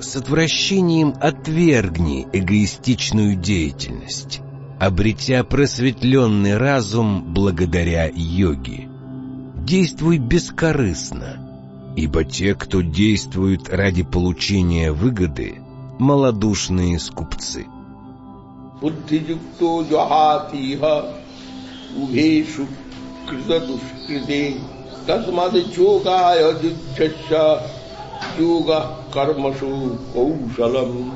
с отвращением отвергни эгоистичную деятельность, обретя просветленный разум благодаря йоге. Действуй бескорыстно, ибо те, кто действует ради получения выгоды, малодушные скупцы. Буддхиюкто джахатиха убешу критадушкрите तस्माद योगाय йога кармашу коушалам.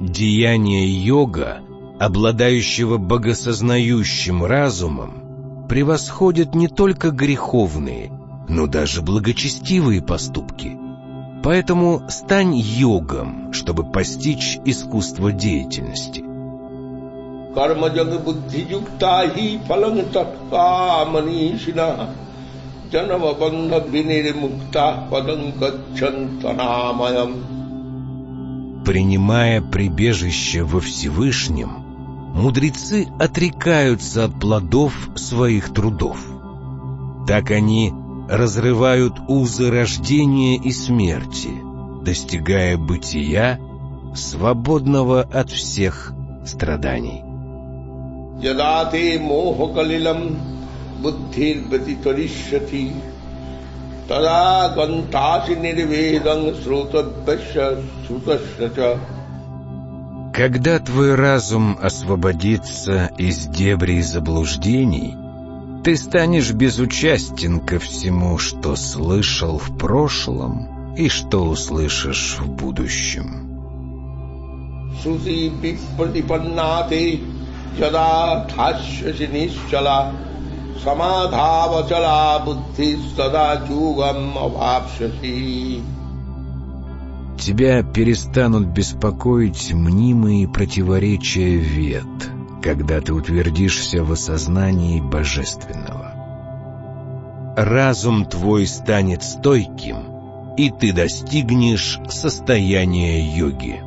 Деяние йога, обладающего богосознающим разумом, превосходит не только греховные, но даже благочестивые поступки. Поэтому стань йогом, чтобы постичь искусство деятельности. कर्मजग बुद्धि युक्ता ही फलं तत्वा मनीषिणा जन्मबन्ध विनिर्मुक्ता पदं गच्छन्तनामयम्. Принимая прибежище во Всевышнем, мудрецы отрекаются от плодов своих трудов. Так они разрывают узы рождения и смерти, достигая бытия, свободного от всех страданий. यदा ते मोहकलिलम् बुद्धिर्व्यतितरिष्यति तदा गन्तासि निर्वेदं श्रोतव्यस्य श्रुतस्य च Когда твой разум освободится из дебрей заблуждений, ты станешь безучастен ко всему, что слышал в прошлом и что услышишь в будущем. समाधावचला बुद्धि सदा чугам обапшаси. Тебя перестанут беспокоить мнимые противоречия вет, когда ты утвердишься в осознании божественного. Разум твой станет стойким, и ты достигнешь состояния йоги.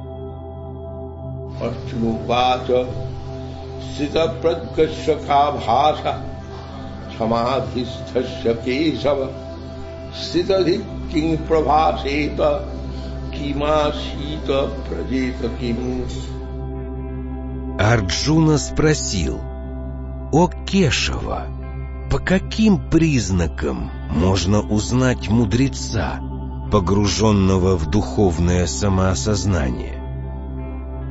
समाधिस्थस्य केशव स्थितधि किं प्रभासेत кимасита прадета киму. Арджуна спросил, «О Кешава, по каким признакам можно узнать мудреца, погруженного в духовное самоосознание?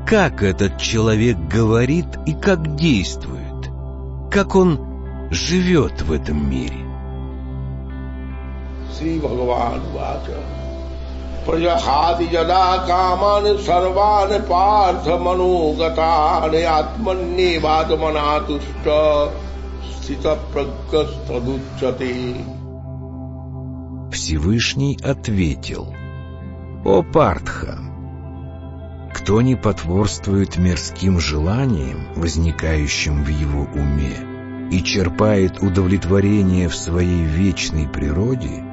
Как этот человек говорит и как действует? Как он живет в этом мире?» Сри Бхагаван Вача प्रजहाति यदा कामान सर्वान पार्थ मनोगतान आत्मन्येवात्मनातुष्ट स्थित प्रज्ञस्तदुच्यते Всевышний ответил, «О Партха, кто не потворствует мирским желаниям, возникающим в его уме, и черпает удовлетворение в своей вечной природе,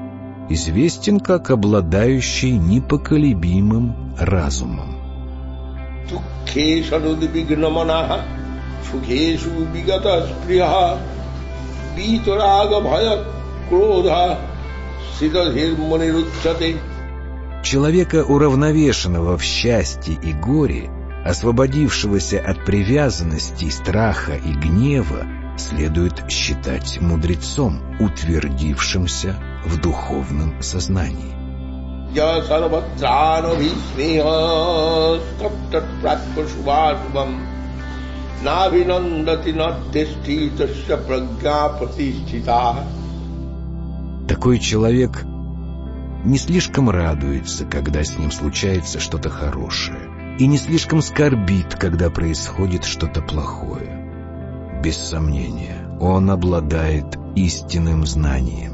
известен как обладающий непоколебимым разумом. Человека, уравновешенного в счастье и горе, освободившегося от привязанностей, страха и гнева, следует считать мудрецом, утвердившимся в духовном сознании. Такой человек не слишком радуется, когда с ним случается что-то хорошее, и не слишком скорбит, когда происходит что-то плохое. Без сомнения, он обладает истинным знанием.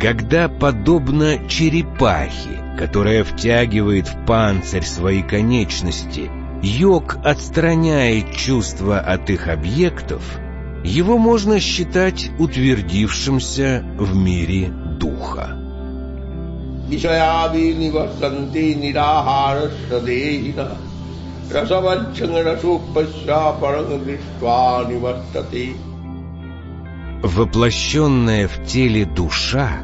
Когда подобно черепахе, которая втягивает в панцирь свои конечности, йог отстраняет чувства от их объектов – его можно считать утвердившимся в мире духа. Воплощенная в теле душа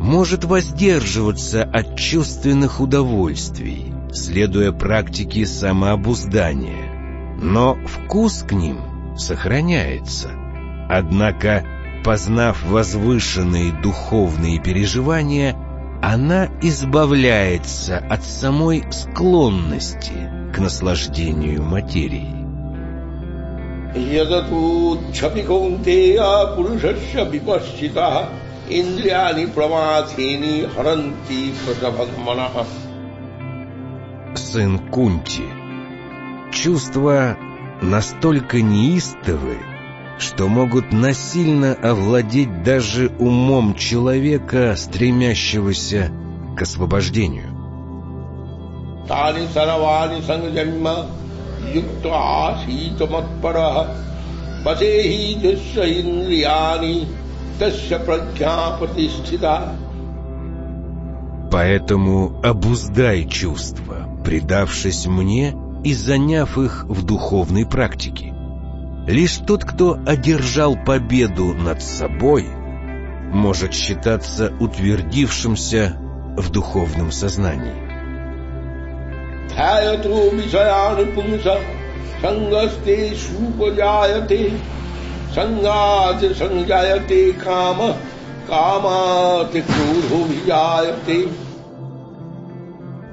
может воздерживаться от чувственных удовольствий, следуя практике самообуздания, но вкус к ним сохраняется. Однако, познав возвышенные духовные переживания, она избавляется от самой склонности к наслаждению материей. Сын Кунти, чувства настолько неистовы, что могут насильно овладеть даже умом человека, стремящегося к освобождению. Поэтому обуздай чувства, предавшись мне и заняв их в духовной практике. Лишь тот, кто одержал победу над собой, может считаться утвердившимся в духовном сознании.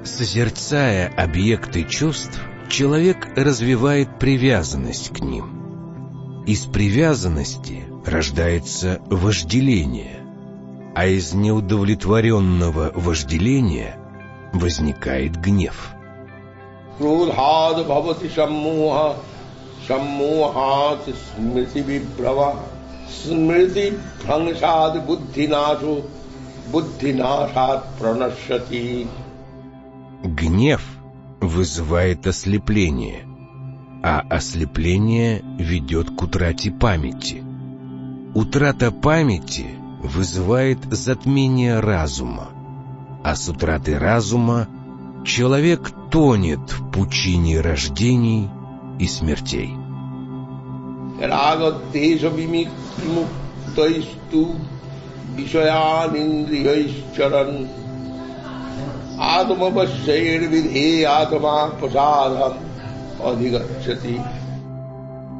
Созерцая объекты чувств, человек развивает привязанность к ним. Из привязанности рождается вожделение, а из неудовлетворенного вожделения возникает гнев. Гнев вызывает ослепление, а ослепление ведет к утрате памяти. Утрата памяти вызывает затмение разума, а с утратой разума человек тонет в пучине рождений и смертей.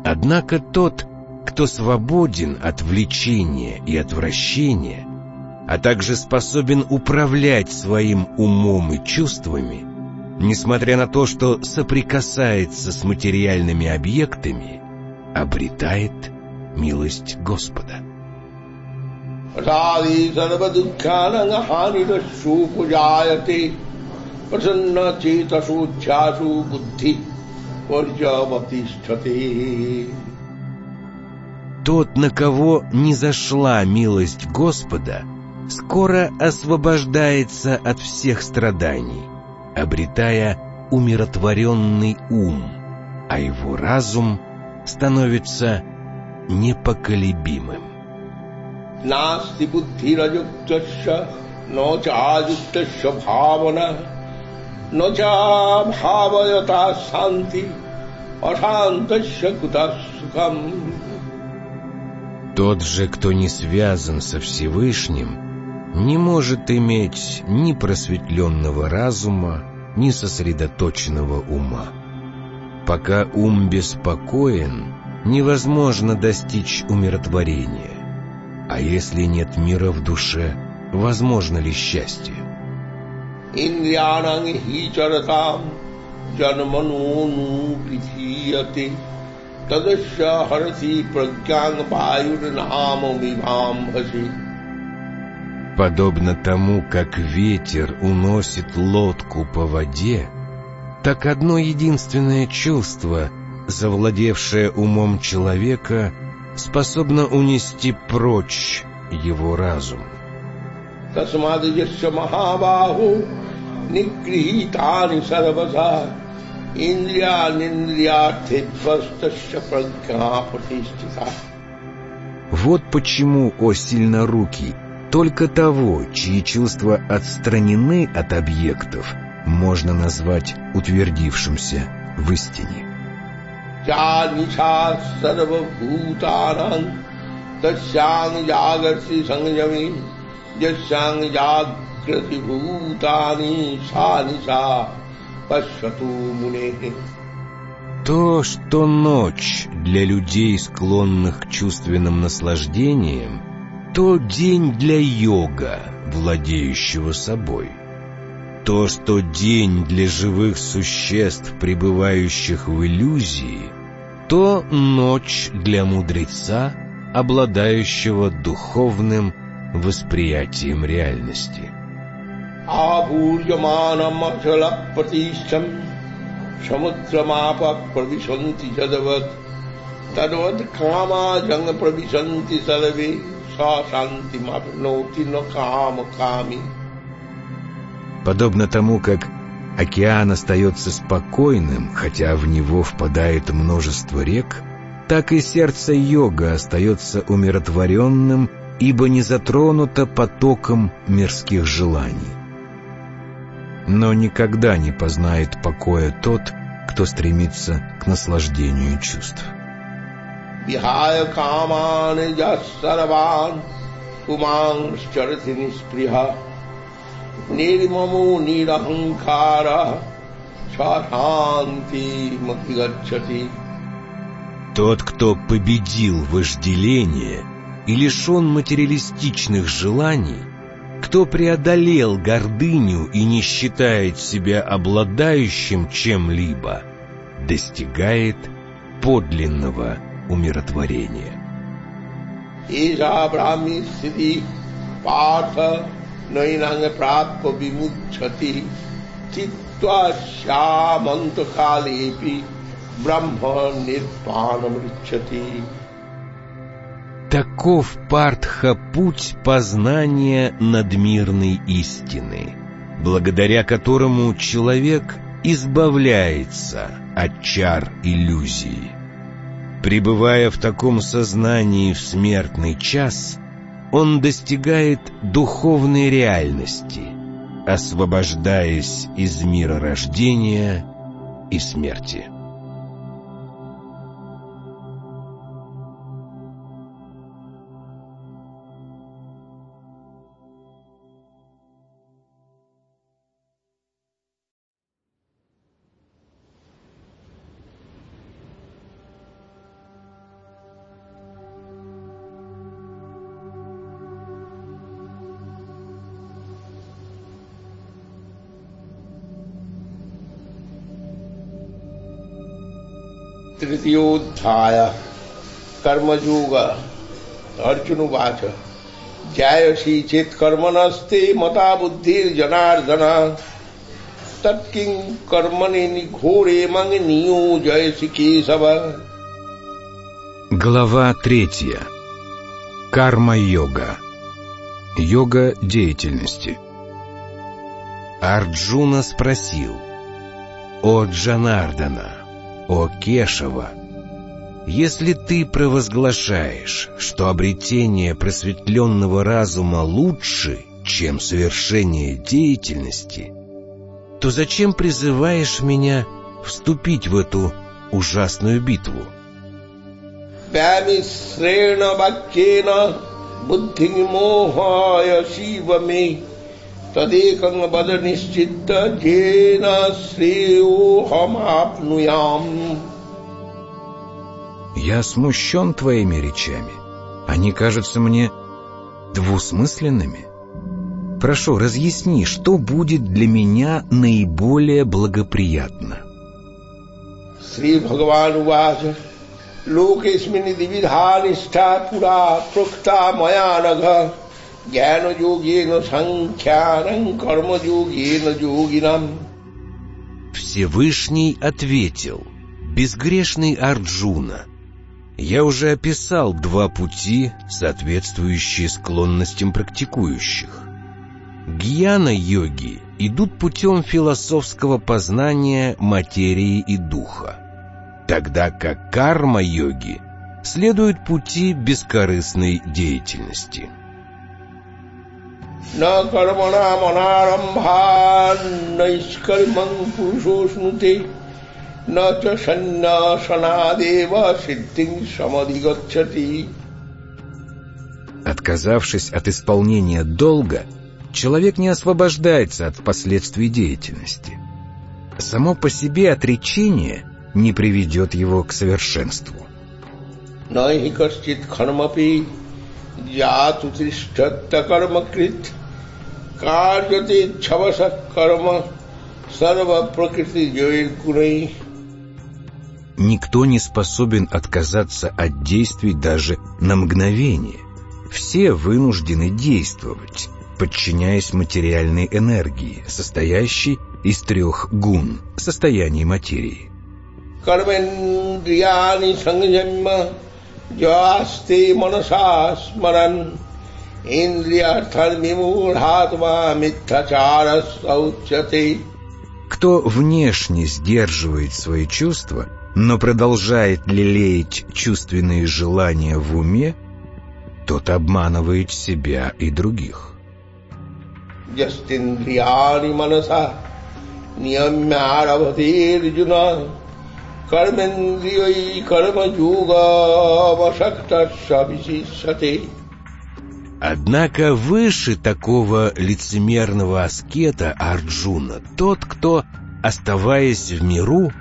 Однако тот, кто свободен от влечения и отвращения, а также способен управлять своим умом и чувствами, несмотря на то, что соприкасается с материальными объектами, обретает милость Господа. राधि सर्वदुःखानङ् हानिरशुपुजायते प्रसन्न चेतसोच्छासु बुद्धि पर्यवतिष्ठते Тот, на кого не зашла милость Господа, скоро освобождается от всех страданий, обретая умиротворенный ум, а его разум становится непоколебимым. নাস্তি বুদ্ধিরযুক্তস্য ন চাযুক্তস্য ভাবনা ন চা ভাবয়তা শান্তি অশান্তস্য কুতঃ সুখম Тот же, кто не связан со Всевышним, не может иметь ни просветленного разума, ни сосредоточенного ума. Пока ум беспокоен, невозможно достичь умиротворения. А если нет мира в душе, возможно ли счастье? Подобно тому, как ветер уносит лодку по воде, так одно единственное чувство, завладевшее умом человека — способна унести прочь его разум. Вот почему, о сильнорукий, только того, чьи чувства отстранены от объектов, можно назвать утвердившимся в истине. चानिशा सर्वभूतानां तस्यां जागर्षि संयमी यस्यां जागृति भूतानि सा निशा пашату муне. То, что ночь для людей, склонных к чувственным наслаждениям, то день для йога, владеющего собой. То, что день для живых существ, пребывающих в иллюзии, то ночь для мудреца, обладающего духовным восприятием реальности. Подобно тому, как океан остается спокойным, хотя в него впадает множество рек, так и сердце йога остается умиротворенным, ибо не затронуто потоком мирских желаний. Но никогда не познает покоя тот, кто стремится к наслаждению чувств. Вихая камани джасарван, уман шчарати нисприха. निर्ममो निरहंकार शांति गच्छति Тот, кто победил вожделение и лишен материалистичных желаний, кто преодолел гордыню и не считает себя обладающим чем-либо, достигает подлинного умиротворения. Иша брахми сиди парта нойнанг прапа вимуччати चित्वा श्यामन्तकालेऽपि ब्रह्म निर्वाणमृच्छति Таков Партха путь познания надмирной истины, благодаря которому человек избавляется от чар иллюзии. Пребывая в таком сознании в смертный час, он достигает духовной реальности, освобождаясь из мира рождения и смерти. तृतीयोध्याय कर्मयोग अर्जुन उवाच जायसी चेत कर्मणस्ते मता बुद्धिर्जनार्दन तत्किं कर्मणि निघोरे मंग नियोजयसि केशव Глава третья. Карма-йога. Йога деятельности. Арджуна спросил, «О Джанардана, «О Кешева, если ты провозглашаешь, что обретение просветленного разума лучше, чем совершение деятельности, то зачем призываешь меня вступить в эту ужасную битву?» बुद्धिमोहाय शिव मे तदेकं वद निश्चित जेन श्रेयोहमाप्नुयाम् Я смущен твоими речами. Они кажутся мне двусмысленными. Прошу, разъясни, что будет для меня наиболее благоприятно. Шри Бхагаван Уваж Локесмини Дивидха Ништа Пура Прокта Мая Нага Гьяна-йогена санкхянам карма-йогена йогинам. Всевышний ответил, безгрешный Арджуна, я уже описал два пути, соответствующие склонностям практикующих. Гьяна-йоги идут путем философского познания материи и духа, тогда как карма-йоги следуют пути бескорыстной деятельности. न कर्मणामनारम्भान्नैष्कर्मं पुरुषोऽश्नुते न च सन्न्यासनादेव सिद्धिं समधिगच्छति Отказавшись от исполнения долга, человек не освобождается от последствий деятельности. Само по себе отречение не приведет его к совершенству. जातु तिष्ठत्त कर्मकृत कार्यते छवस कर्म सर्व प्रकृति курей. Никто не способен отказаться от действий даже на мгновение. Все вынуждены действовать, подчиняясь материальной энергии, состоящей из трех гун, состояний материи. Кармендрияни сангджамма जास्ते मनसा स्मरन् इन्द्रियार्थर्मिमूढात्मा मिथ्याचार саучате. Кто внешне сдерживает свои чувства, но продолжает лелеять чувственные желания в уме, тот обманывает себя и других. Ястиндрияни манаса ньямярабхатирджуна कर्मेन्द्रियै कर्मयोगावशक्तः विशिष्यते Однако выше такого лицемерного аскета Арджуна тот, кто, оставаясь в миру,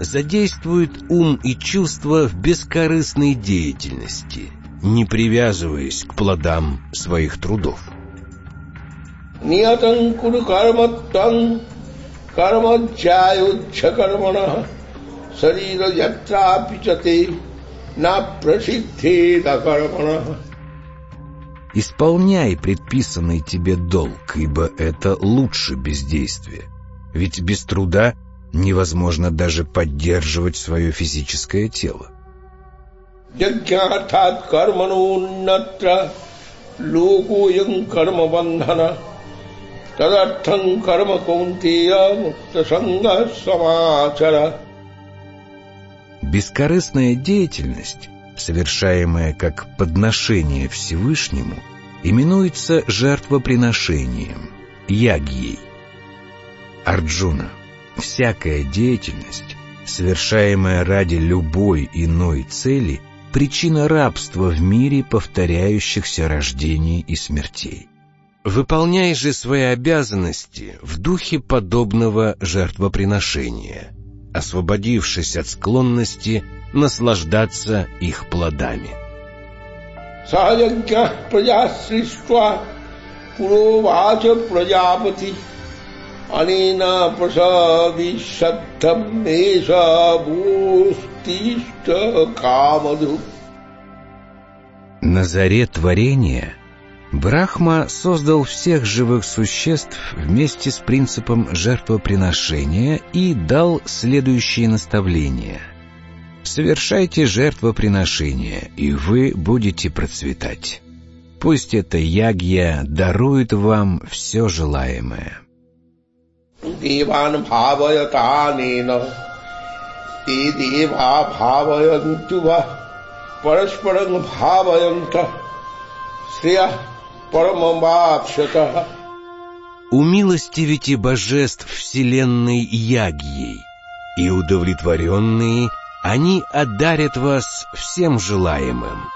задействует ум и чувства в бескорыстной деятельности, не привязываясь к плодам своих трудов. Ниятан куру карматтан кармаджаюдча кармана ятра пичате на прасиддхеда кармана Исполняй предписанный тебе долг, ибо это лучше бездействия. Ведь без труда невозможно даже поддерживать свое физическое тело. Бескорыстная деятельность совершаемое как подношение Всевышнему, именуется жертвоприношением, ягьей. Арджуна, всякая деятельность, совершаемая ради любой иной цели, причина рабства в мире повторяющихся рождений и смертей. Выполняй же свои обязанности в духе подобного жертвоприношения, освободившись от склонности наслаждаться их плодами. Анина На заре творения Брахма создал всех живых существ вместе с принципом жертвоприношения и дал следующие наставления – Совершайте жертвоприношения, и вы будете процветать. Пусть эта ягья дарует вам все желаемое. Деван парамамапшата. Умилостивите божеств вселенной ягьей, и удовлетворенные – они одарят вас всем желаемым.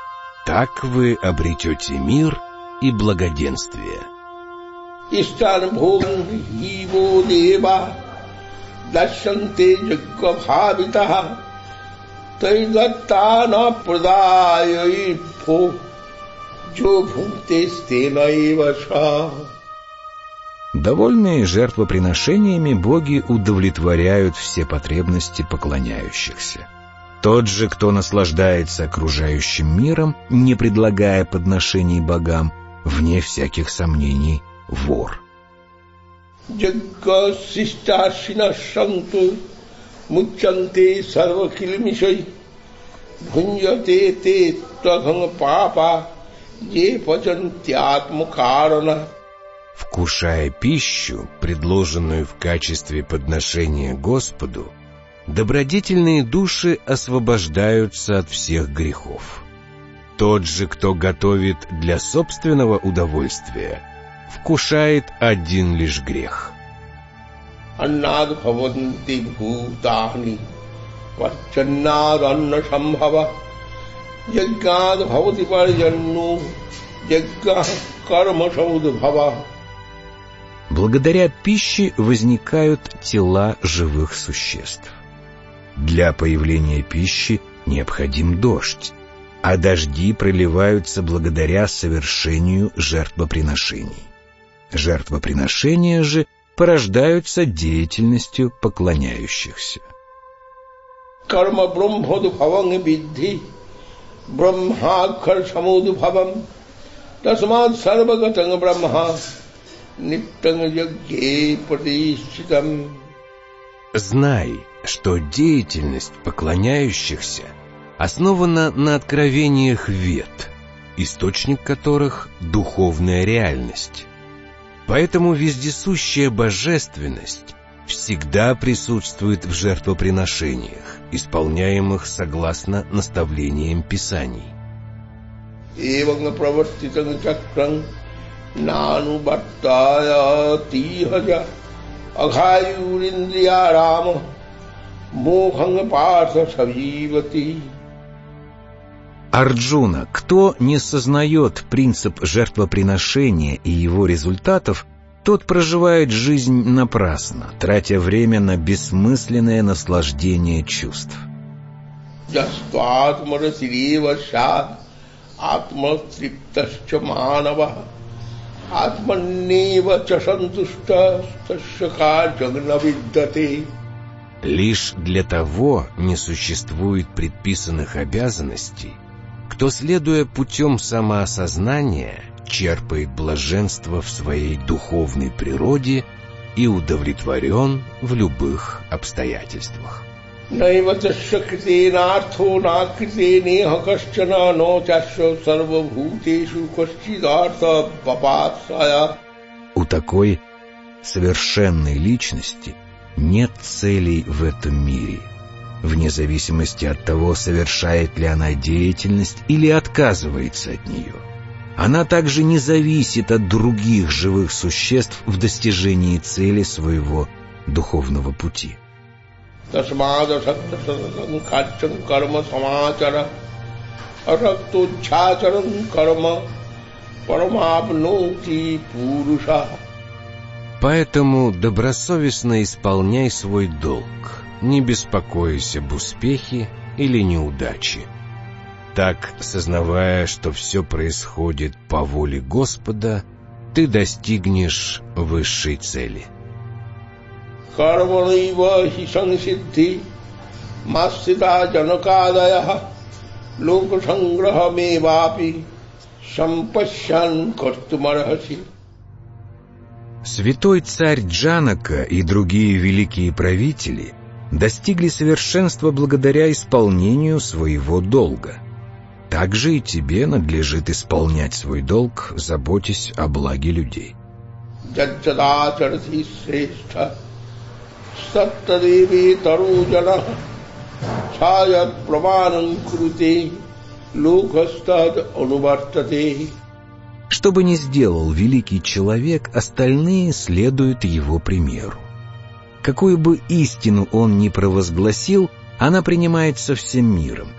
Так вы обретете мир и благоденствие. Довольные жертвоприношениями боги удовлетворяют все потребности поклоняющихся. Тот же, кто наслаждается окружающим миром, не предлагая подношений богам, вне всяких сомнений, вор. мучанте сарвакилмишай, бхуньяте те тваханг папа, е пачантятмукарана. Вкушая пищу, предложенную в качестве подношения Господу, добродетельные души освобождаются от всех грехов. Тот же, кто готовит для собственного удовольствия, вкушает один лишь грех. Аннад бхаванти бхутани вачаннад анна самбхава бхавати парjannu ягга карма самудбхава Благодаря пище возникают тела живых существ. Для появления пищи необходим дождь, а дожди проливаются благодаря совершению жертвоприношений. Жертвоприношения же порождаются деятельностью поклоняющихся. Карма брахмоду бхаванг бидди, бхавам, тасмад сарвагатанг брахма, ниттанг ягге пратишчитам. Знай, что деятельность поклоняющихся основана на откровениях вет, источник которых — духовная реальность. Поэтому вездесущая божественность всегда присутствует в жертвоприношениях, исполняемых согласно наставлениям Писаний. Арджуна, кто не сознает принцип жертвоприношения и его результатов, тот проживает жизнь напрасно, тратя время на бессмысленное наслаждение чувств. Лишь для того не существует предписанных обязанностей, кто, следуя путем самоосознания, черпает блаженство в своей духовной природе и удовлетворен в любых обстоятельствах. У такой совершенной личности нет целей в этом мире – вне зависимости от того, совершает ли она деятельность или отказывается от нее. Она также не зависит от других живых существ в достижении цели своего духовного пути. Поэтому добросовестно исполняй свой долг – не беспокоясь об успехе или неудаче. Так, сознавая, что все происходит по воле Господа, ты достигнешь высшей цели. Святой царь Джанака и другие великие правители – достигли совершенства благодаря исполнению своего долга. Также и тебе надлежит исполнять свой долг, заботясь о благе людей. Что бы ни сделал великий человек, остальные следуют его примеру. Какую бы истину он ни провозгласил, она принимается всем миром.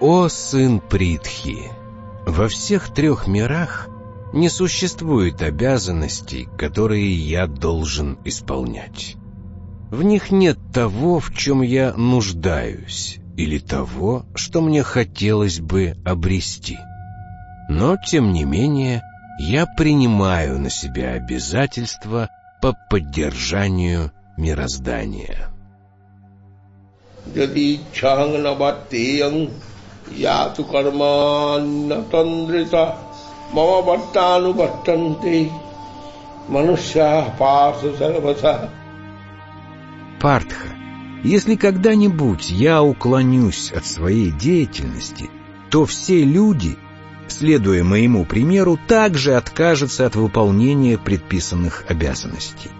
О сын Притхи! Во всех трех мирах не существует обязанностей, которые я должен исполнять. В них нет того, в чем я нуждаюсь, или того, что мне хотелось бы обрести. Но, тем не менее, я принимаю на себя обязательства по поддержанию мироздания. Мануша парса сарваса Партха, если когда-нибудь я уклонюсь от своей деятельности, то все люди, следуя моему примеру, также откажутся от выполнения предписанных обязанностей.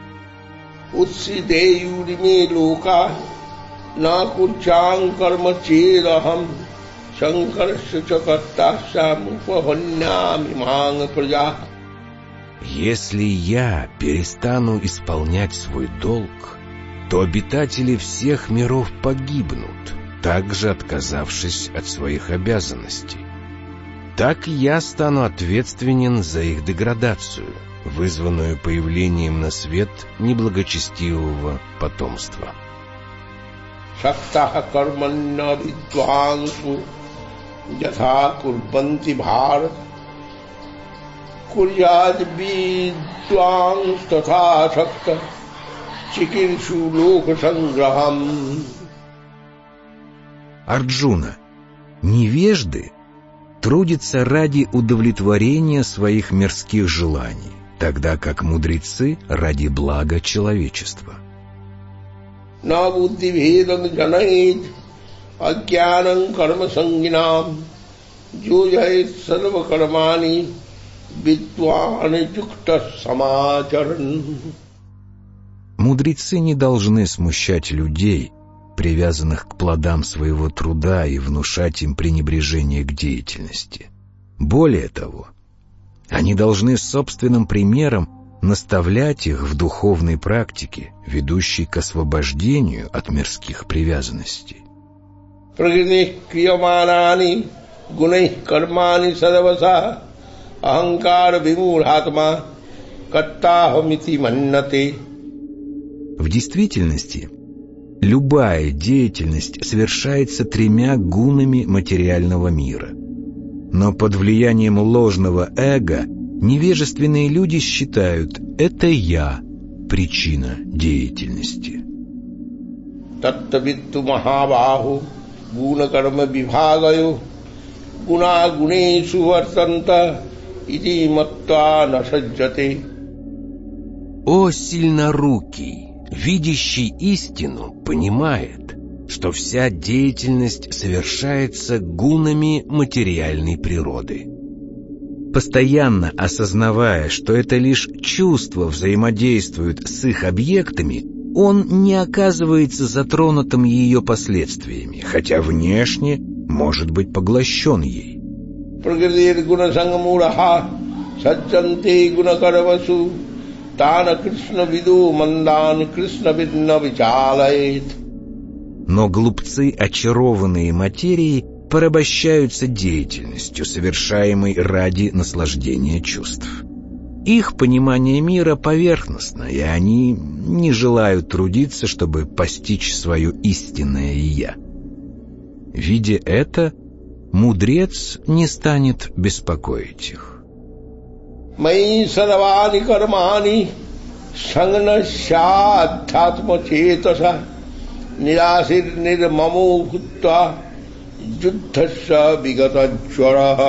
Если я перестану исполнять свой долг, то обитатели всех миров погибнут, также отказавшись от своих обязанностей. Так я стану ответственен за их деградацию, вызванную появлением на свет неблагочестивого потомства. Курьяд видванс тथा шакта Чикиншу локашанграхам. Арджуна, невежды трудятся ради удовлетворения своих мирских желаний, тогда как мудрецы ради блага человечества. На буддиведам джанайд अज्ञानं कर्म संज्ञाम जो जय सर्व कर्माणि विद्वान युक्त समाचरण Мудрецы не должны смущать людей, привязанных к плодам своего труда и внушать им пренебрежение к деятельности. Более того, они должны собственным примером наставлять их в духовной практике, ведущей к освобождению от мирских привязанностей. В действительности, любая деятельность совершается тремя гунами материального мира. Но под влиянием ложного эго невежественные люди считают «это я» причина деятельности. Таттавитту махабаху гунакарма вибхагаю гуна гунешу вартанта иди матта насаджате о сильнорукий, видящий истину, понимает, что вся деятельность совершается гунами материальной природы. Постоянно осознавая, что это лишь чувства взаимодействуют с их объектами, он не оказывается затронутым ее последствиями, хотя внешне может быть поглощен ей. Кришна виду мандан Кришна видна вичалает. Но глупцы, очарованные материей, порабощаются деятельностью, совершаемой ради наслаждения чувств. Их понимание мира поверхностно, и они не желают трудиться, чтобы постичь свое истинное «я». Видя это, мудрец не станет беспокоить их. मयि सर्वाणि कर्माणि संगनस्याध्यात्मचेतसा निराशिर्निर्ममो भूत्वा युद्धस्य विगतज्वरः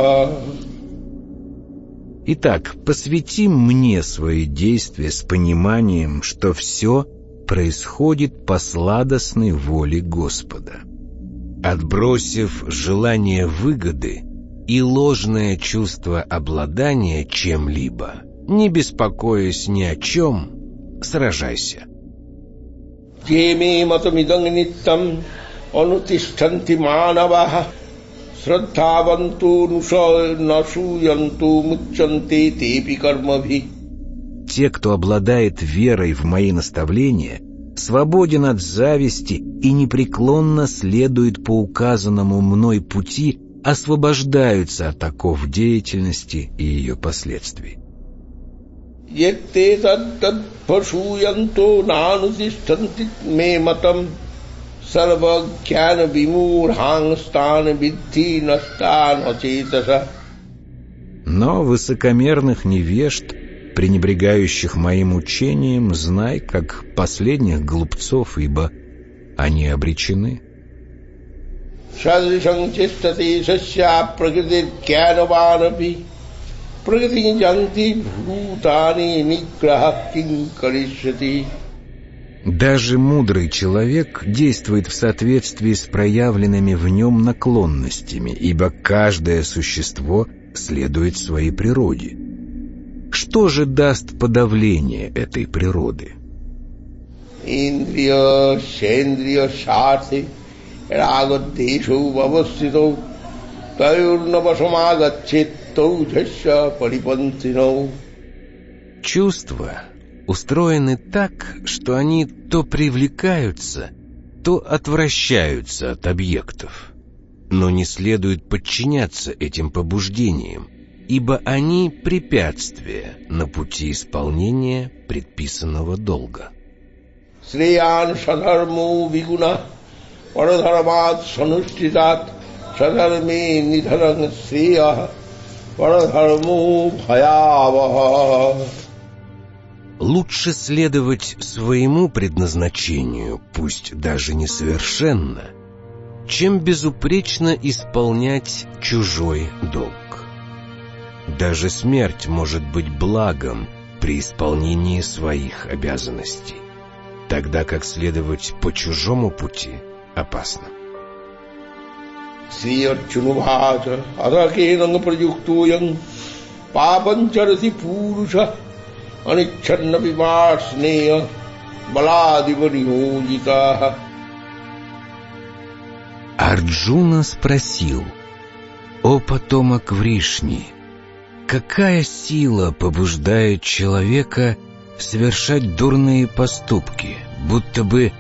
Итак, посвятим мне свои действия с пониманием, что все происходит по сладостной воле Господа. Отбросив желание выгоды, и ложное чувство обладания чем-либо, не беспокоясь ни о чем, сражайся. Те, кто обладает верой в мои наставления, свободен от зависти и непреклонно следует по указанному мной пути освобождаются от оков деятельности и ее последствий. Но высокомерных невежд, пренебрегающих моим учением, знай, как последних глупцов, ибо они обречены. सदृशं चेष्टते सस्या प्रकृतिर्ज्ञानवानपि प्रकृति जंति भूतानि निग्रह किं करिष्यति Даже мудрый человек действует в соответствии с проявленными в нем наклонностями, ибо каждое существо следует своей природе. Что же даст подавление этой природы? Индрио, шендрио, шарти – রাগদ্বেষৌ অবস্থিত তয়োর্নবসমাগচ্ছেত্তৌঝস্য парипантино. Чувства устроены так, что они то привлекаются, то отвращаются от объектов. Но не следует подчиняться этим побуждениям, ибо они препятствия на пути исполнения предписанного долга. Сриян садharmo вигуна परधर्मात् सनुष्ठितात् सधर्मे निधनं श्रेयः परधर्मो भयावः Лучше следовать своему предназначению, пусть даже несовершенно, чем безупречно исполнять чужой долг. Даже смерть может быть благом при исполнении своих обязанностей, тогда как следовать по чужому пути – опасно. श्रीर्जुनुभाच अधकेन प्रयुक्तोऽयम् पापञ्चरति पूरुष अनिच्छन्न विमार्ष्णेय баладива Арджуна спросил, О потомок Вришни, какая сила побуждает человека совершать дурные поступки, будто бы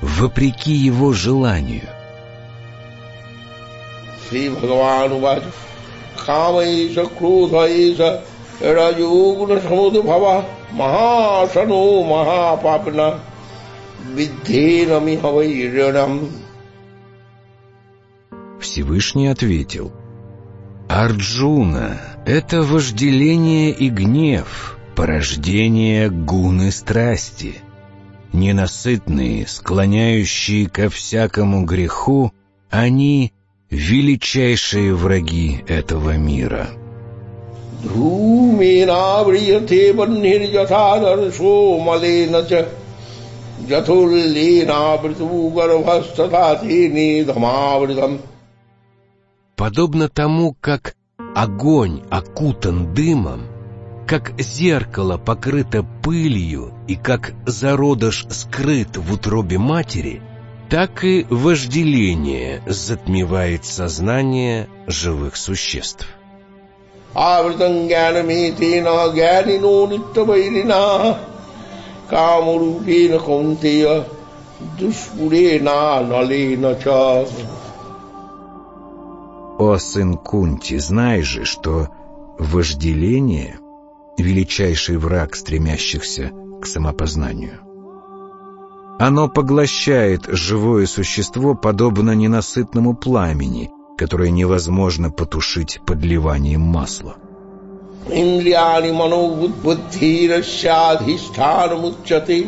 вопреки его желанию? Всевышний ответил — Арджуна — это вожделение и гнев, порождение гуны страсти ненасытные, склоняющие ко всякому греху, они — величайшие враги этого мира. Подобно тому, как огонь окутан дымом, как зеркало покрыто пылью и как зародыш скрыт в утробе матери, так и вожделение затмевает сознание живых существ. О сын Кунти, знай же, что вожделение — величайший враг стремящихся к самопознанию. Оно поглощает живое существо подобно ненасытному пламени, которое невозможно потушить подливанием масла. ইন্দ্রিয়াণি মনোবুদ্বুদ্ধিরস্যাধিষ্ঠানমুচ্যতে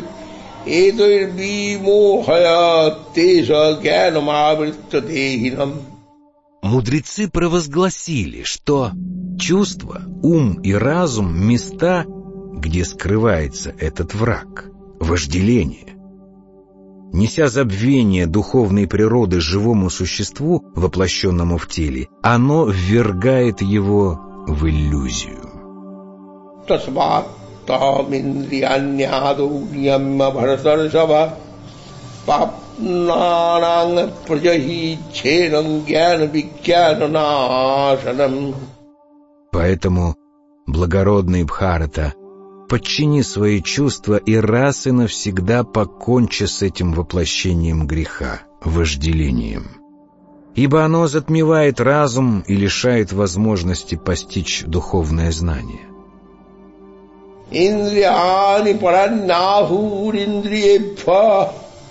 এতৈর্বিমোহয় তেষ জ্ঞানমাবৃত্ত দেহিনম Мудрецы провозгласили, что чувство, ум и разум — места, где скрывается этот враг, вожделение. Неся забвение духовной природы живому существу, воплощенному в теле, оно ввергает его в иллюзию. Поэтому, благородный Бхарата, подчини свои чувства и раз и навсегда покончи с этим воплощением греха, вожделением. Ибо оно затмевает разум и лишает возможности постичь духовное знание. Индриани параннахур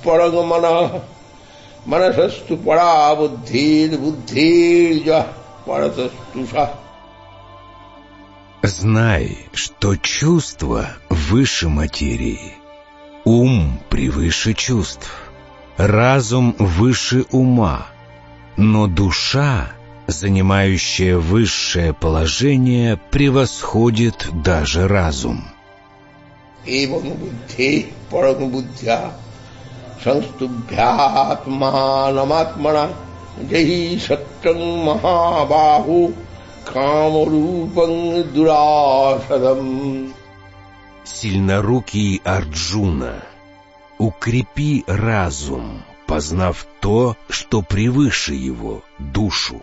парагамана манасасту пара буддхир буддхир паратастуша. Знай, что чувство выше материи, ум превыше чувств, разум выше ума, но душа, занимающая высшее положение, превосходит даже разум. Эвам буддхи парам буддхя संस्तुभ्यात्मानमात्मना जही सत्यं महाबाहु каморупам дурашадам. Сильнорукий Арджуна, укрепи разум, познав то, что превыше его, душу.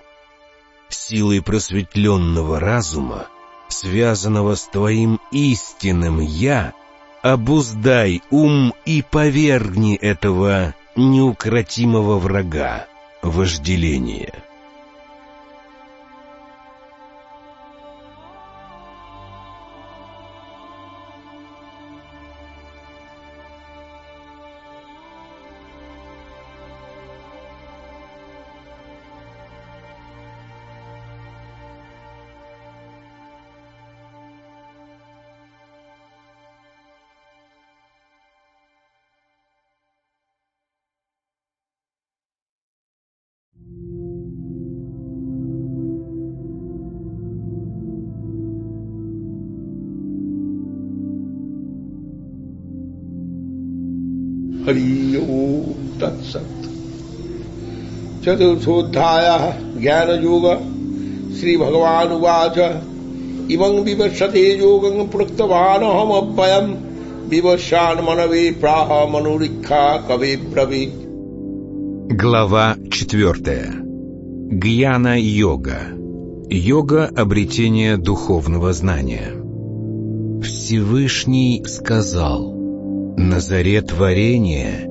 Силой просветленного разума, связанного с твоим истинным «Я», обуздай ум и повергни этого неукротимого врага, вожделения. हरि ओम तत्सत चतुर्थोध्याय ज्ञान योग श्री भगवान उवाच इमं विवशते योगं प्रोक्तवान् अव्ययम् विवशान् मनवे प्राह मनुरिक्षा कवे ब्रवी Глава четвертая. Гьяна-йога. Йога обретения духовного знания. Всевышний сказал, «На заре творения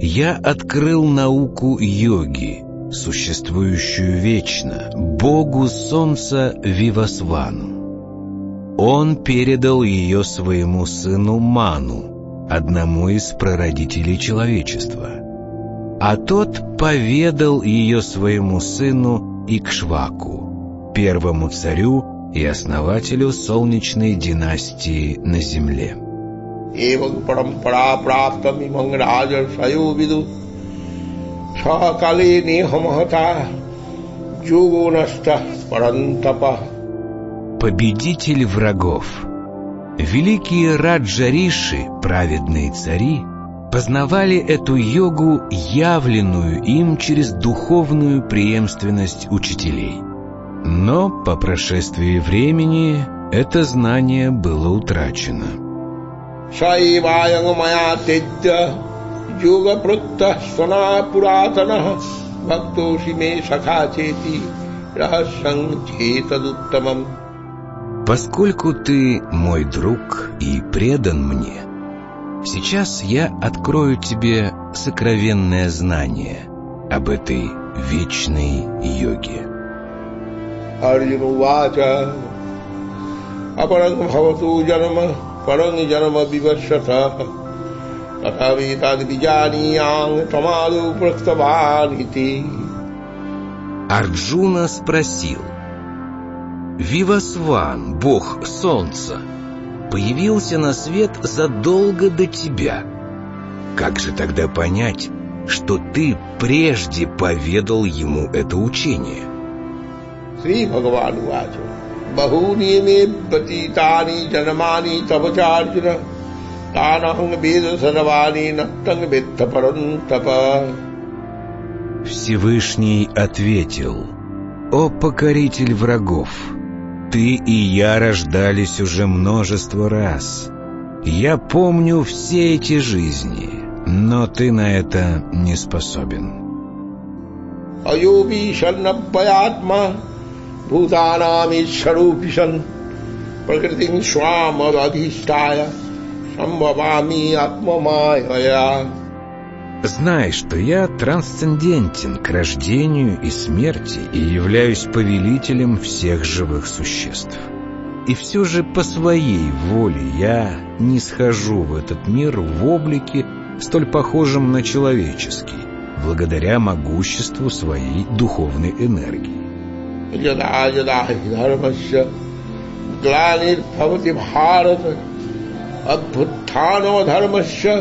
я открыл науку йоги, существующую вечно, Богу Солнца Вивасвану. Он передал ее своему сыну Ману, одному из прародителей человечества. А тот поведал ее своему сыну Икшваку, первому царю и основателю солнечной династии на земле. एवं परंपरा प्राप्त इमं राजर्षयो विदु सकाले नेहमहता जुगो नष्ट परंतप Победитель врагов. Великие Раджариши, праведные цари, познавали эту йогу, явленную им через духовную преемственность учителей. Но по прошествии времени это знание было утрачено. शैवायं मया त्यज्य युगपृत्तः स्वना पुरातनः भक्तोऽसि मे सखा चेति रहस्यं चेतदुत्तमम् Поскольку ты мой друг и предан мне, сейчас я открою тебе сокровенное знание об этой вечной йоге. अर्जुन उवाच अपरं भवतु जन्म परं जन्म विवस्वत तथा वेताद्विजानीयां त्वमादौ पृक्तवान् इति Арджуна спросил, «Вивасван, бог солнца, появился на свет задолго до тебя. Как же тогда понять, что ты прежде поведал ему это учение?» श्रीभगवानुवाच बहूनि मे व्यतीतानि जन्मानि तव चार्जुन तानहं वेद सर्वाणि न तं वेत्थ परन्तप Всевышний ответил, «О покоритель врагов, ты и я рождались уже множество раз. Я помню все эти жизни, но ты на это не способен». अयोपि सन्नभयात्मा भूतानामीश्वरोऽपि सन् प्रकृतिं स्वामधिष्ठाय सम्भवामि आत्ममायया Знай, что я трансцендентен к рождению и смерти и являюсь повелителем всех живых существ. И все же по своей воле я не схожу в этот мир в облике, столь похожем на человеческий, благодаря могуществу своей духовной энергии. यदा यदा हि धर्मस्य ग्लानिर्भवति भारत अभ्युत्थानोधर्मस्य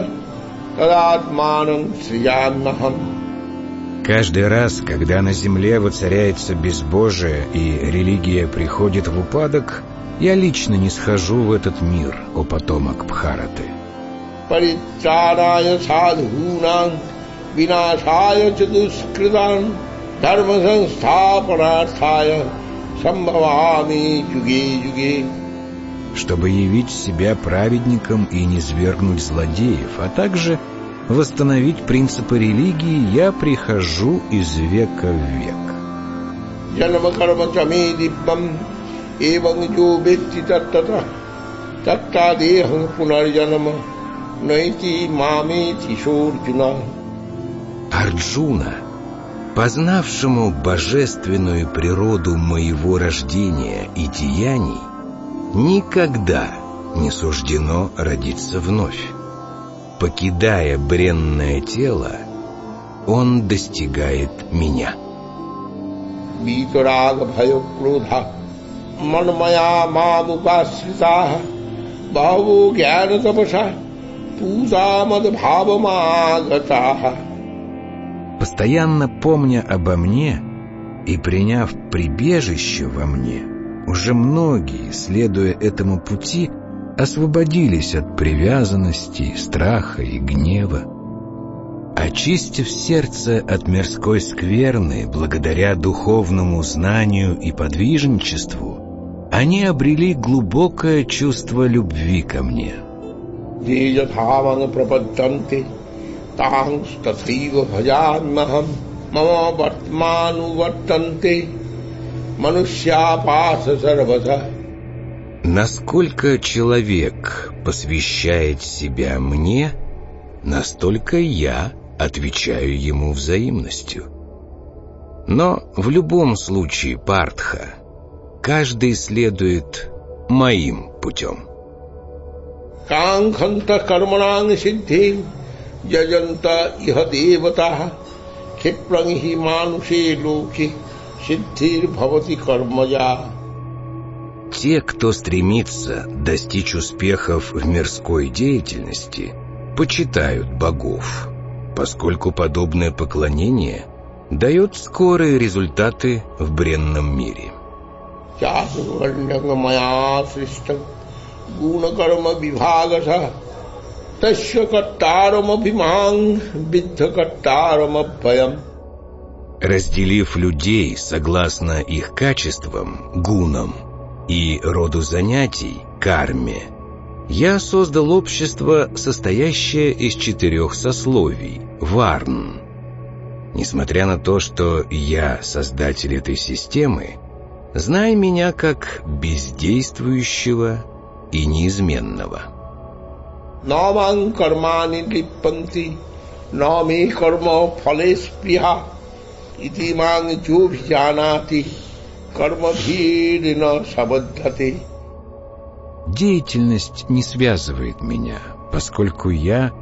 तदात्मानं सृजाम्यहम् Каждый раз, когда на земле воцаряется безбожие и религия приходит в упадок, я лично не схожу в этот мир, о потомок Бхараты. परित्राणाय साधूनां विनाशाय च दुष्कृतान् धर्मसंस्थापनार्थाय सम्भवामि युगे युगे чтобы явить себя праведником и не свергнуть злодеев, а также восстановить принципы религии, я прихожу из века в век. जन्म कर्म च मे दिव्यम् एवं जो वेत्ति तत्ततः तत्तादेहं पुनर्जन्म नैति मामेति सोऽर्जुन Арджуна, познавшему божественную природу моего рождения и деяний, никогда не суждено родиться вновь. Покидая бренное тело, он достигает меня. Баву Постоянно помня обо мне и приняв прибежище во мне, уже многие, следуя этому пути, освободились от привязанности, страха и гнева. Очистив сердце от мирской скверны благодаря духовному знанию и подвижничеству, они обрели глубокое чувство любви ко мне. ये यथावङ् प्रपद्यन्ते तां तथैव भजाम्यहम् मम वर्तमानुवर्तन्ते Манушьяпас Сарвата. Насколько человек посвящает себя мне, настолько я отвечаю ему взаимностью. Но в любом случае, Партха, каждый следует моим путем. Канханта кармананг сиддхи джаджанта иха девата хипранги мануше локи сиддхир бхавати кармая те, кто стремится достичь успехов в мирской деятельности, почитают богов, поскольку подобное поклонение дает скорые результаты в бренном мире. Разделив людей согласно их качествам, гунам, и роду занятий, карме, я создал общество, состоящее из четырех сословий, варн. Несмотря на то, что я создатель этой системы, знай меня как бездействующего и неизменного. Наман кармани липпанти, нами карма фалес приха, итиман джубхянати, Деятельность не связывает меня, поскольку я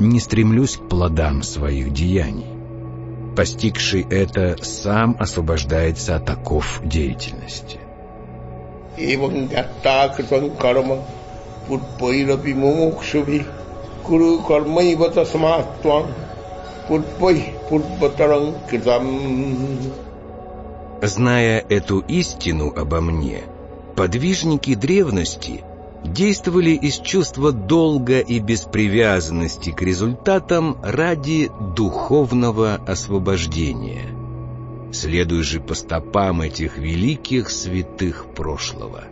не стремлюсь к плодам своих деяний. Постигший это сам освобождается от оков деятельности. Куру кармайва тасматтвам путпой путпатарам критам Зная эту истину обо мне, подвижники древности действовали из чувства долга и беспривязанности к результатам ради духовного освобождения. Следуй же по стопам этих великих святых прошлого.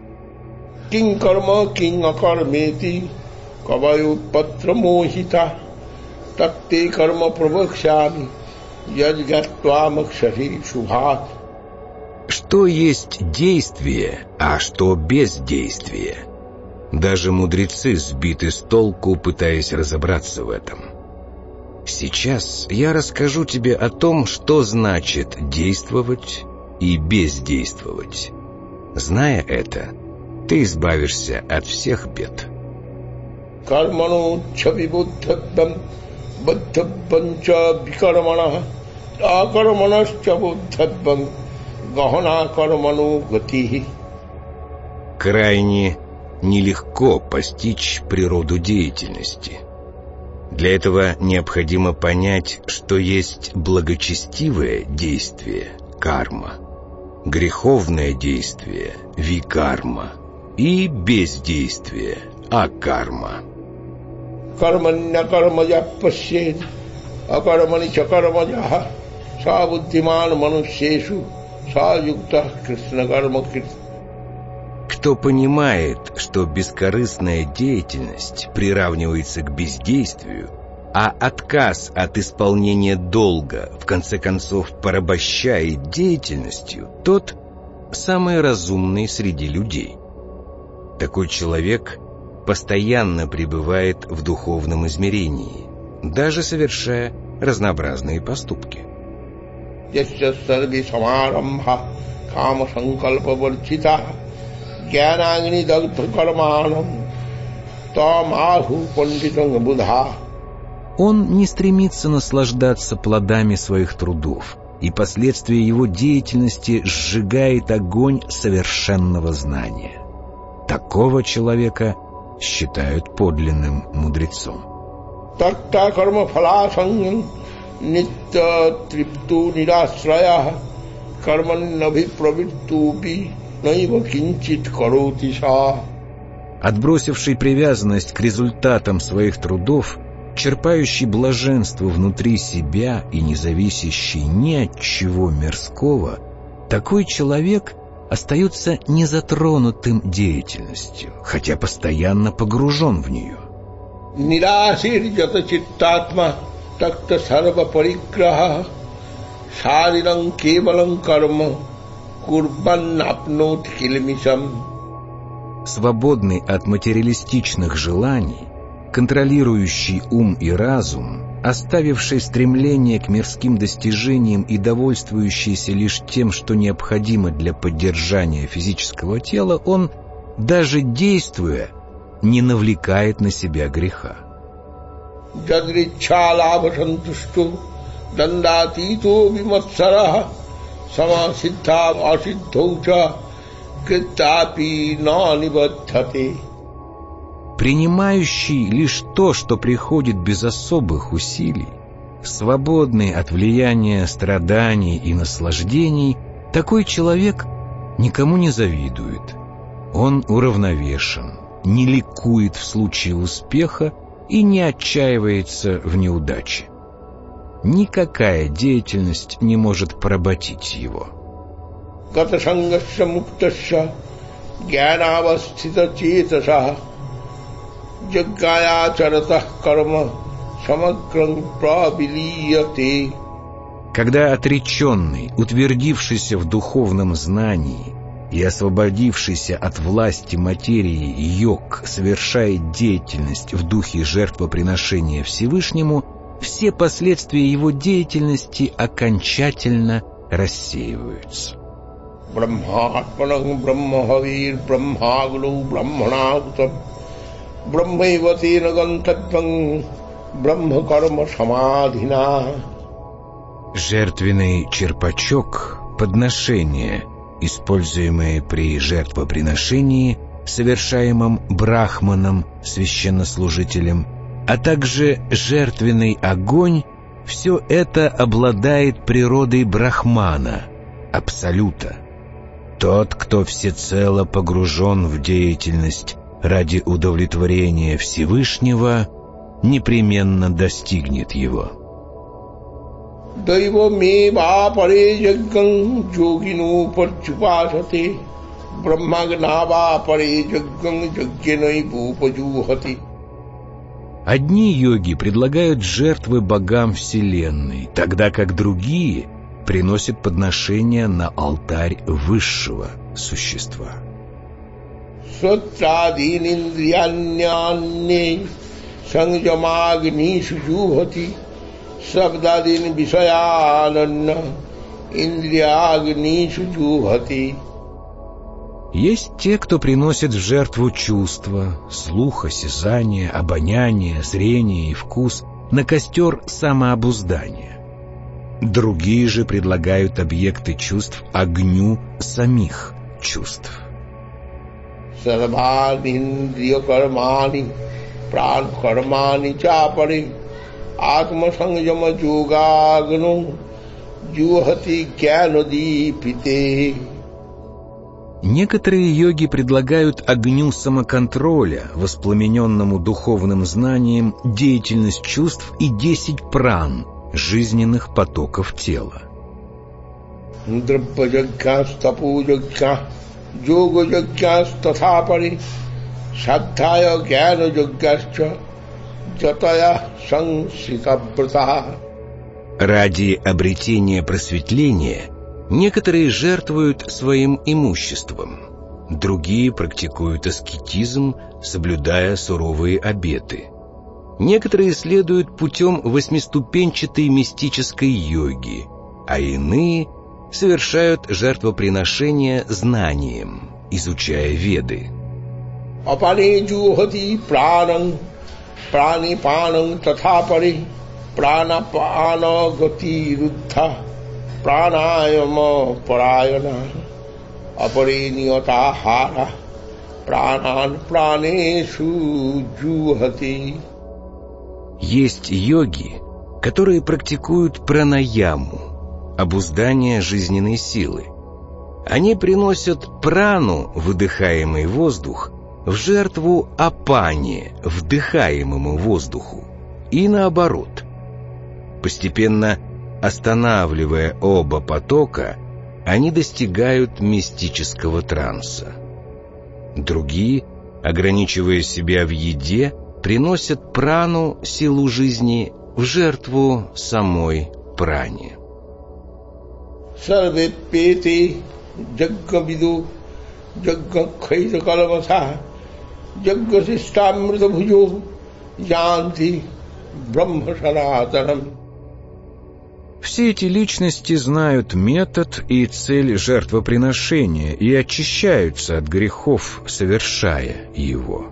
Кинкарма кинакармети каваюпатрамохита такте карма правакшами яджгатвамакшари шубхат что есть действие, а что бездействие? Даже мудрецы сбиты с толку, пытаясь разобраться в этом. Сейчас я расскажу тебе о том, что значит действовать и бездействовать. Зная это, ты избавишься от всех бед. Карману чавибуддхаббам буддхаббанча викармана акарманашча буддхаббам Крайне нелегко постичь природу деятельности. Для этого необходимо понять, что есть благочестивое действие – карма, греховное действие – викарма и бездействие – акарма. Карманья кармая пашет, акармани чакармая, сабуддиман манушешу – кто понимает, что бескорыстная деятельность приравнивается к бездействию, а отказ от исполнения долга в конце концов порабощает деятельностью, тот самый разумный среди людей. Такой человек постоянно пребывает в духовном измерении, даже совершая разнообразные поступки. Он не стремится наслаждаться плодами своих трудов, и последствия его деятельности сжигает огонь совершенного знания. Такого человека считают подлинным мудрецом. Тарта карма фаласанган нитта трипту нирастрая карманнаби правиттупи наива кинчит коротиша. Отбросивший привязанность к результатам своих трудов, черпающий блаженство внутри себя и не зависящий ни от чего мирского, такой человек остается незатронутым деятельностью, хотя постоянно погружен в нее. Нирасир ята такта сарва париграха шарирам кевалам карма курбан апнут хилмисам. Свободный от материалистичных желаний, контролирующий ум и разум, оставивший стремление к мирским достижениям и довольствующийся лишь тем, что необходимо для поддержания физического тела, он, даже действуя, не навлекает на себя греха. Принимающий лишь то, что приходит без особых усилий, свободный от влияния страданий и наслаждений, такой человек никому не завидует. Он уравновешен, не ликует в случае успеха и не отчаивается в неудаче. Никакая деятельность не может поработить его. Когда отреченный, утвердившийся в духовном знании, и освободившийся от власти материи йог совершает деятельность в духе жертвоприношения Всевышнему, все последствия его деятельности окончательно рассеиваются. Жертвенный черпачок, подношение — используемые при жертвоприношении, совершаемом брахманом, священнослужителем, а также жертвенный огонь, все это обладает природой брахмана, абсолюта. Тот, кто всецело погружен в деятельность ради удовлетворения Всевышнего, непременно достигнет его. दैवमेवापरे यज्ञं योगिनोपर्युपासते ब्रह्मज्ञावापरे यज्ञं यज्ञनैवोपजूहति Одни йоги предлагают жертвы богам Вселенной, тогда как другие приносят подношения на алтарь высшего существа. संयमाग्निषु जुहति शब्दादीन विषयानन्न индриягнишу джухати. Есть те, кто приносит в жертву чувства, слух, осязание, обоняние, зрение и вкус на костер самообуздания. Другие же предлагают объекты чувств огню самих чувств. Сарваниндриya кармани, пран кармани чапари, आत्मसंयम जोगाग्नो जुहति ज्ञानदीपिते. Некоторые йоги предлагают огню самоконтроля, воспламененному духовным знанием, деятельность чувств и десять пран, жизненных потоков тела. Садхая гьяна йогясча Ради обретения просветления некоторые жертвуют своим имуществом, другие практикуют аскетизм, соблюдая суровые обеты. Некоторые следуют путем восьмиступенчатой мистической йоги, а иные совершают жертвоприношение знанием, изучая Веды. Есть йоги, которые практикуют пранаяму, обуздание жизненной силы. Они приносят прану, выдыхаемый воздух, в жертву апане, вдыхаемому воздуху, и наоборот. Постепенно останавливая оба потока, они достигают мистического транса. Другие, ограничивая себя в еде, приносят прану, силу жизни, в жертву самой пране. Сарвепети यज्ञ विदु यज्ञ खैर कलमसा यज्ञ शिष्टामृत भुजो янти Брахма Санатанам. Все эти личности знают метод и цель жертвоприношения и очищаются от грехов, совершая его.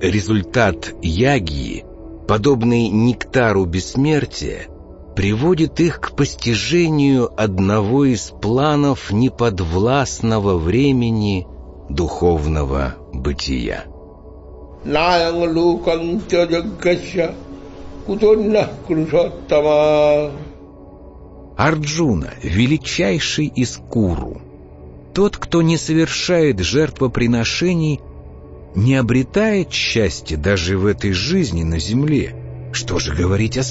Результат ягии, подобный нектару бессмертия, приводит их к постижению одного из планов неподвластного времени духовного бытия. Арджуна, величайший из куру. Тот, кто не совершает жертвоприношений, не обретает счастья даже в этой жизни на земле. Что же говорить о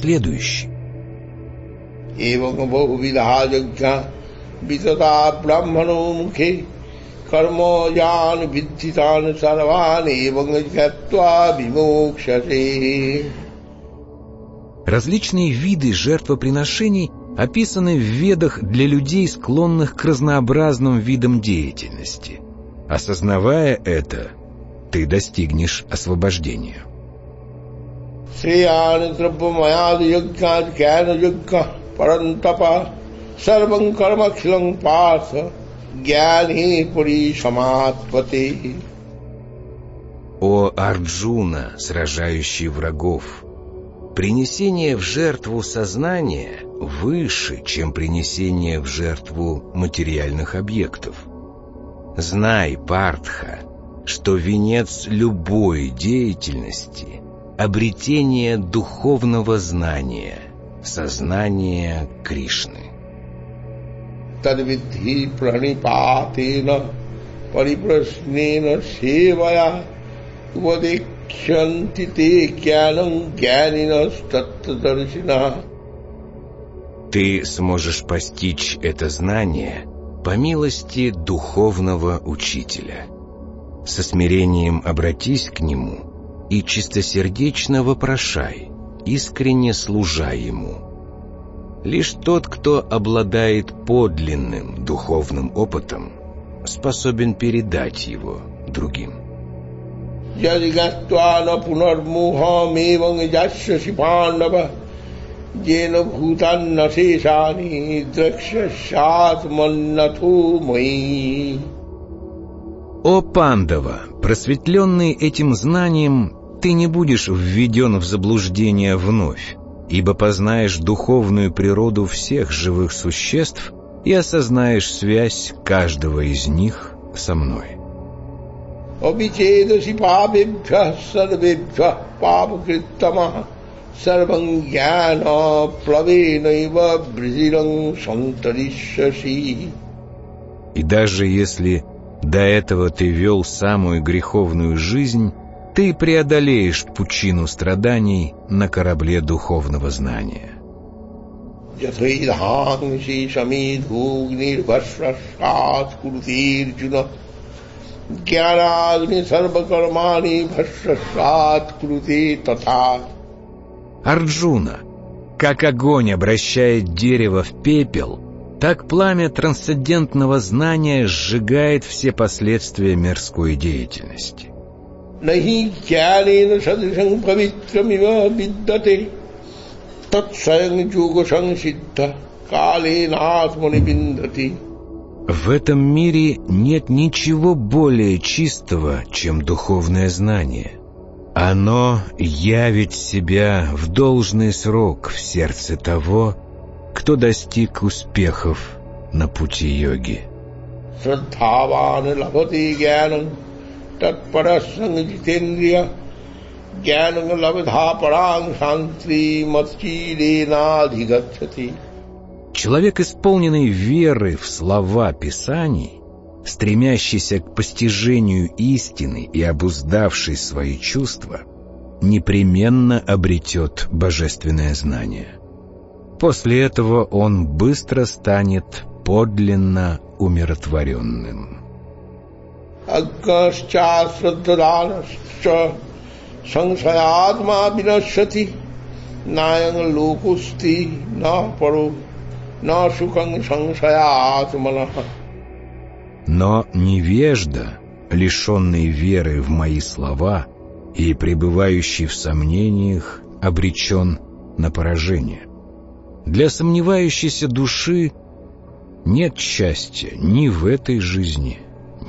следующей? कर्मोजान विद्धितान सर्वान एवं Различные виды жертвоприношений описаны в ведах для людей, склонных к разнообразным видам деятельности. Осознавая это, ты достигнешь освобождения. Сарвам кармакшилам парса ज्ञानी पुरी समात्पति. О Арджуна, сражающий врагов, принесение в жертву сознания выше, чем принесение в жертву материальных объектов. Знай, Партха, что венец любой деятельности — обретение духовного знания, сознания Кришны. तद्विद्धि प्रणिपातेन परिप्रश्नेन सेवया उपदेक्ष्यन्ति ते ज्ञानं ज्ञानिनस्तत्वदर्शिनः Ты сможешь постичь это знание по милости духовного учителя. Со смирением обратись к нему и чистосердечно вопрошай, искренне служа ему. Лишь тот, кто обладает подлинным духовным опытом, способен передать его другим. О Пандава, просветленный этим знанием, ты не будешь введен в заблуждение вновь ибо познаешь духовную природу всех живых существ и осознаешь связь каждого из них со мной. И даже если до этого ты вел самую греховную жизнь, ты преодолеешь пучину страданий на корабле духовного знания. Арджуна, как огонь обращает дерево в пепел, так пламя трансцендентного знания сжигает все последствия мирской деятельности. नहीं ज्ञानेन सदृशं पवित्रमिव विद्यते तत्स्वयं युग संसिद्ध कालेनात्मनि बिन्दति В этом мире нет ничего более чистого, чем духовное знание. Оно явит себя в должный срок в сердце того, кто достиг успехов на пути йоги. तत्परसंग जितेन्द्रिय ज्ञान लब्धा परांग शांति मत्चीलेनाधिगच्छति. Человек, исполненный веры в слова Писаний, стремящийся к постижению истины и обуздавший свои чувства, непременно обретет божественное знание. После этого он быстро станет подлинно умиротворенным. अज्ञश्चाश्रद्धानश्च संशयात्मा विनश्यति नायं लोकुस्ति न परो न सुखं संशयात्मनः Но невежда, лишенный веры в мои слова и пребывающий в сомнениях, обречен на поражение. Для сомневающейся души нет счастья ни в этой жизни,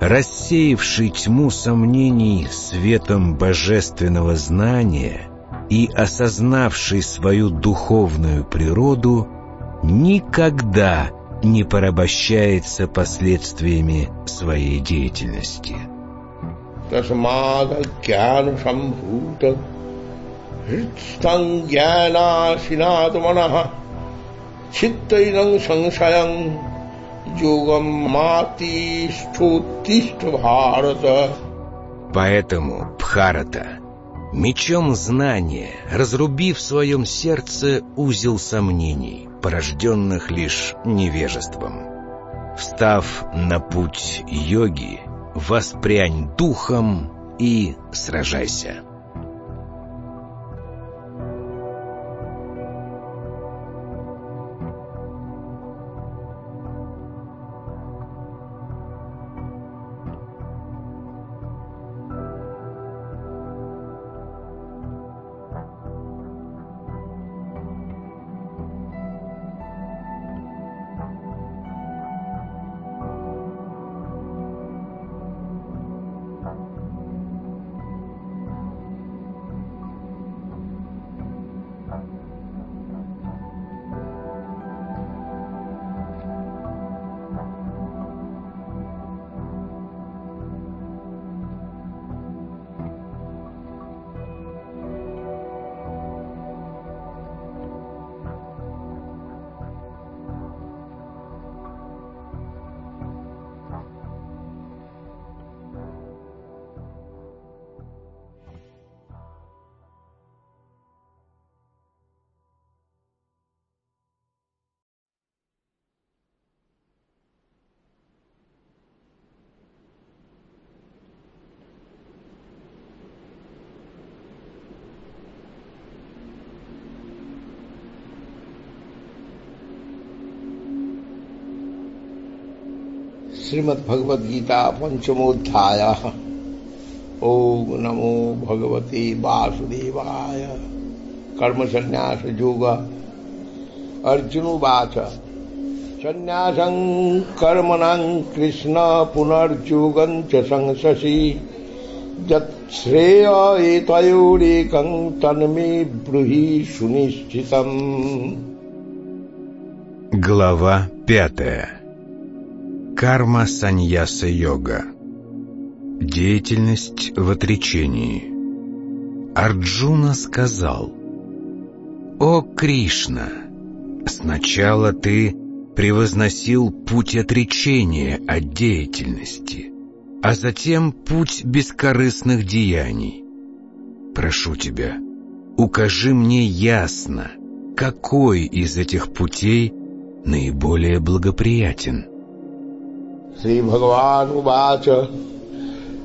рассеявший тьму сомнений светом божественного знания — и осознавший свою духовную природу, никогда не порабощается последствиями своей деятельности. Поэтому, Бхарата, Мечом знания, разрубив в своем сердце узел сомнений, порожденных лишь невежеством. Встав на путь йоги, воспрянь духом и сражайся. श्रीमद् भगवद गीता पंचमोध्याय ओम नमो भगवते वासुदेवाय कर्म संन्यास योग अर्जुनुवाच संन्यासं कर्मणं कृष्ण पुनर्योगं च संससि यत्श्रेय एतयोरेकं तन्मे ब्रूहि सुनिश्चितम् Глава пятая Карма саньяса йога. Деятельность в отречении. Арджуна сказал, «О Кришна, сначала ты превозносил путь отречения от деятельности, а затем путь бескорыстных деяний. Прошу тебя, укажи мне ясно, какой из этих путей наиболее благоприятен». श्रीभगवानुवाच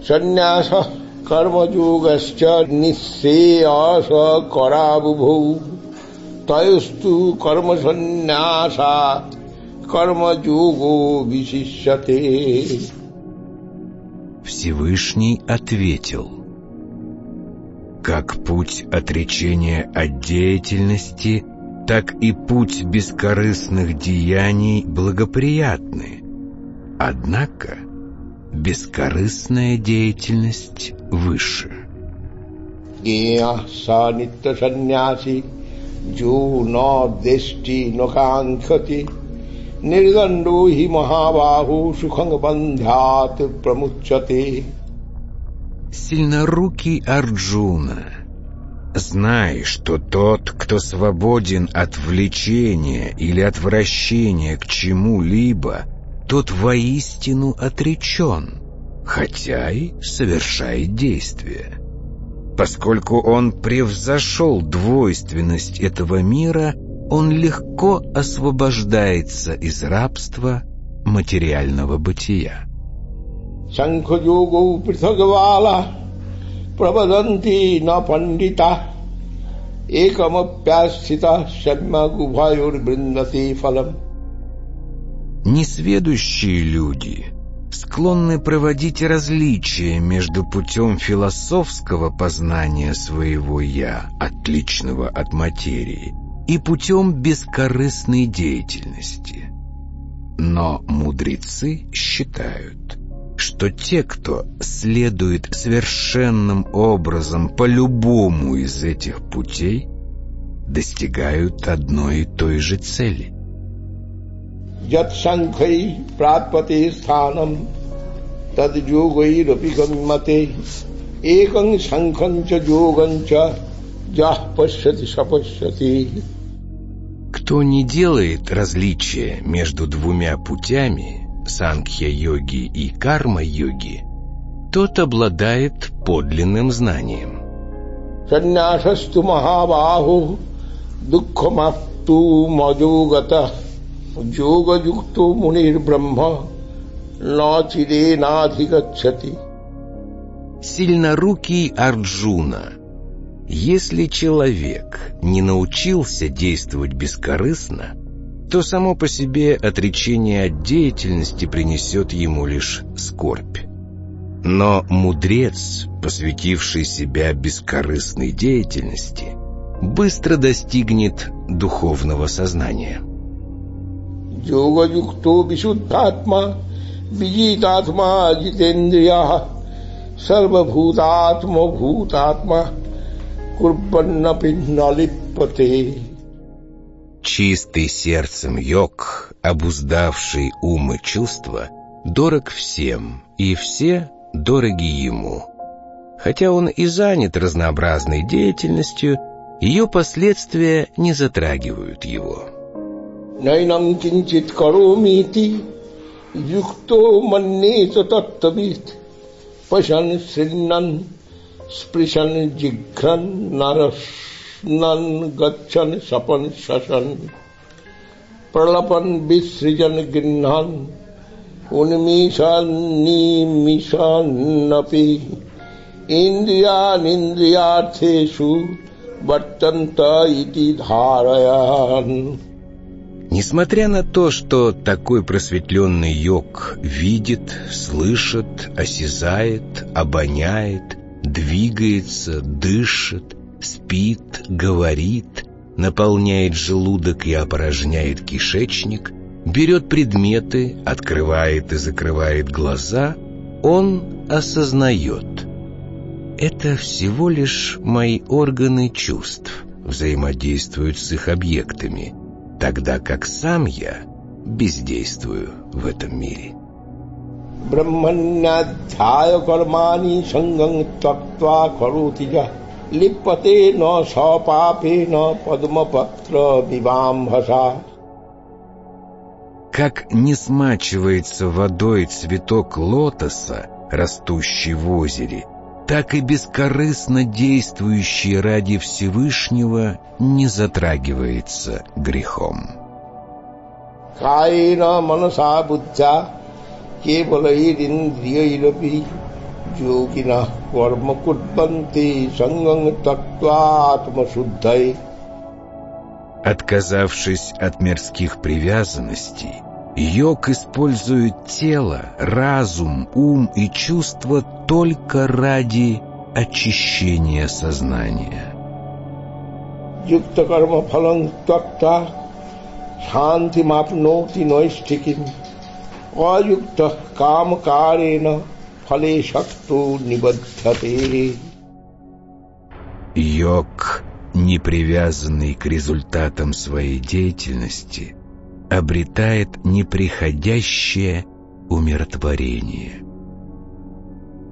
सन्न्यासः कर्मयोगश्च निःश्रेयस कराबुभौ तयस्तु कर्मसन्न्यासात् कर्मयोगो विशिष्यते Всевышний ответил, «Как путь отречения от деятельности, так и путь бескорыстных деяний благоприятны, Однако бескорыстная деятельность выше. Гея санитта саньяси джуно дешти ноканхати нирганду хи махабаху суханг бандхат Сильнорукий Арджуна, знай, что тот, кто свободен от влечения или отвращения к чему-либо – тот воистину отречен, хотя и совершает действия. Поскольку он превзошел двойственность этого мира, он легко освобождается из рабства материального бытия. Санkhayogau prithagvala pravadanti na pandita ekamappyasthita shamyagubhayur brindati phalam. Несведущие люди склонны проводить различия между путем философского познания своего «я», отличного от материи, и путем бескорыстной деятельности. Но мудрецы считают, что те, кто следует совершенным образом по любому из этих путей, достигают одной и той же цели. Ятшанхай пратпати стханам тад йогайрапи гаммате экам шанханча йоганча ях пашяти шапашяти кто не делает различия между двумя путями, санкхья-йоги и карма-йоги, тот обладает подлинным знанием. Саннясасту махабаху дукхамапту маджугата брахма начире надхигачати. Сильнорукий Арджуна – если человек не научился действовать бескорыстно, то само по себе отречение от деятельности принесет ему лишь скорбь. Но мудрец, посвятивший себя бескорыстной деятельности, быстро достигнет духовного сознания. Йога-юкто вишуддхатма, видитатма житендрия, сарвабхутатма бхутатма – Чистый сердцем йог, обуздавший ум и чувства, дорог всем, и все дороги ему. Хотя он и занят разнообразной деятельностью, ее последствия не затрагивают его. নৈনম কিঞ্চিত করোমিতি যুক্ত মন্যেত তত্ত্ববিদ পশন শৃণন স্পৃশন জিঘ্রন নরসন গচ্ছন সপন শসন প্রলপন বিসৃজন গৃহন উন্মিষন্নিমিষন্নপি ইন্দ্রিয়ানিন্দ্রিয়ার্থেষু বর্তন্ত ইতি ধারয়ন Несмотря на то, что такой просветленный йог видит, слышит, осязает, обоняет, двигается, дышит, спит, говорит, наполняет желудок и опорожняет кишечник, берет предметы, открывает и закрывает глаза, он осознает. Это всего лишь мои органы чувств взаимодействуют с их объектами, тогда как сам я бездействую в этом мире. ब्रह्मण्याध्याय कर्माणि संगं त्यक्त्वा करोति च लिप्यते न सपापेन पद्मपत्र विवाम्भसा Как не смачивается водой цветок лотоса, растущий в озере, так и бескорыстно действующий ради Всевышнего, не затрагивается грехом. Отказавшись от мирских привязанностей, Йог использует тело, разум, ум и чувства только ради очищения сознания. Юктакарма фаланг такта шанти мапноти нойстикин аюкта кам карена фале шакту нибадхате. Йог, не привязанный к результатам своей деятельности, обретает неприходящее умиротворение.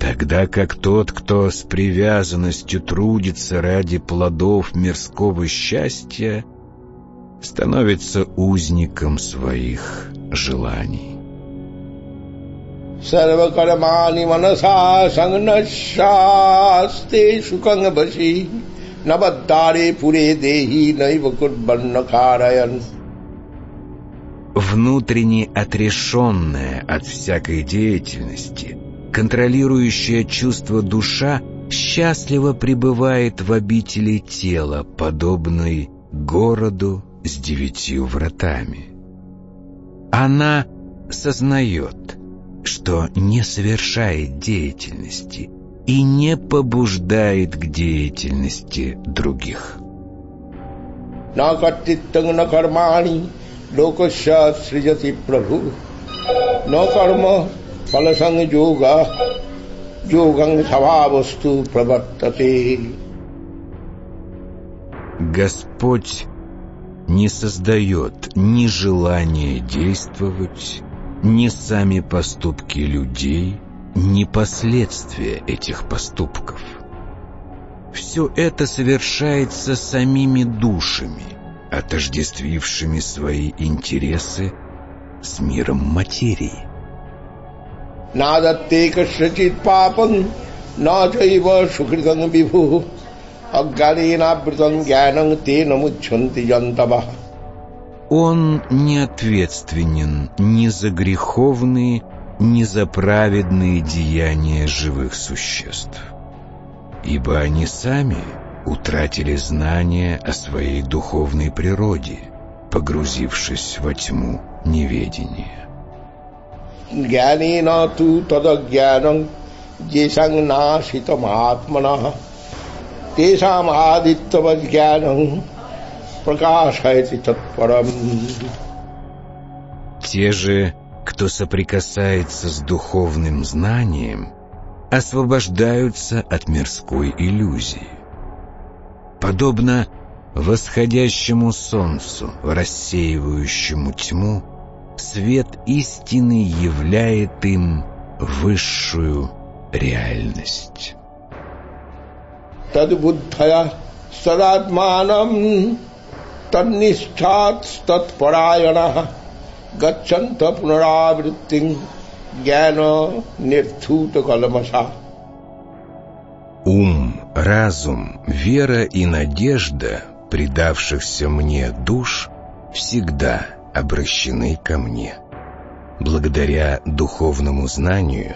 Тогда как тот, кто с привязанностью трудится ради плодов мирского счастья, становится узником своих желаний. सर्वकर्माणि मनसा संगनशास्ते सुखं वशी न बद्धारे पुरे देहि नैव कुर्वन्न कारयन् Внутренне отрешенная от всякой деятельности, контролирующая чувство душа счастливо пребывает в обители тела, подобной городу с девятью вратами. Она сознает, что не совершает деятельности и не побуждает к деятельности других. लोकस्य सृजति प्रभु न कर्म फलसंग योगा योगं स्वभावस्तु प्रवर्तते Господь не создает ни желания действовать, ни сами поступки людей, ни последствия этих поступков. Все это совершается самими душами, отождествившими свои интересы с миром материи. Надатте кашчит папан, наджайва шукритан бибху, аггаринабритан гьянан тенамучханти янтабаха. Он не ответственен ни за греховные, ни за праведные деяния живых существ, ибо они сами — утратили знание о своей духовной природе, погрузившись во тьму неведения. Гянина ту тадагьянам джесанг нашитам атмана тесам адиттавад гьянам пракашайти. Те же, кто соприкасается с духовным знанием, освобождаются от мирской иллюзии подобно восходящему солнцу, рассеивающему тьму, свет истины являет им высшую реальность. Тадбуддхая садатманам таднишчат татпараяна гачанта пунаравриттин гьяна ниртхута Ум, Разум, вера и надежда предавшихся мне душ всегда обращены ко мне. Благодаря духовному знанию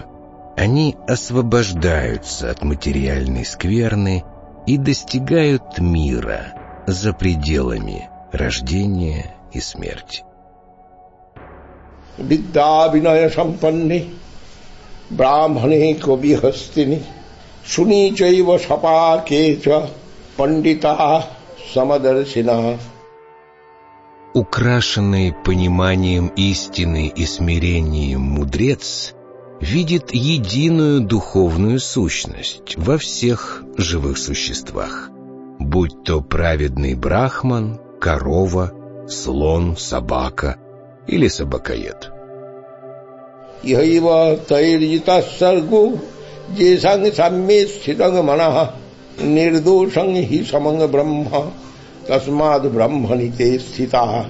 они освобождаются от материальной скверны и достигают мира за пределами рождения и смерти. Брахмане Кобихастини – শুনিচৈব সপাকে পণ্ডিতা самодарсина. Украшенный пониманием истины и смирением мудрец видит единую духовную сущность во всех живых существах, будь то праведный брахман, корова, слон, собака или собакоед. Яива тайритас Есанг самме ститанг манах нирдошанг хи саманг брахма тасмад брахманите стита.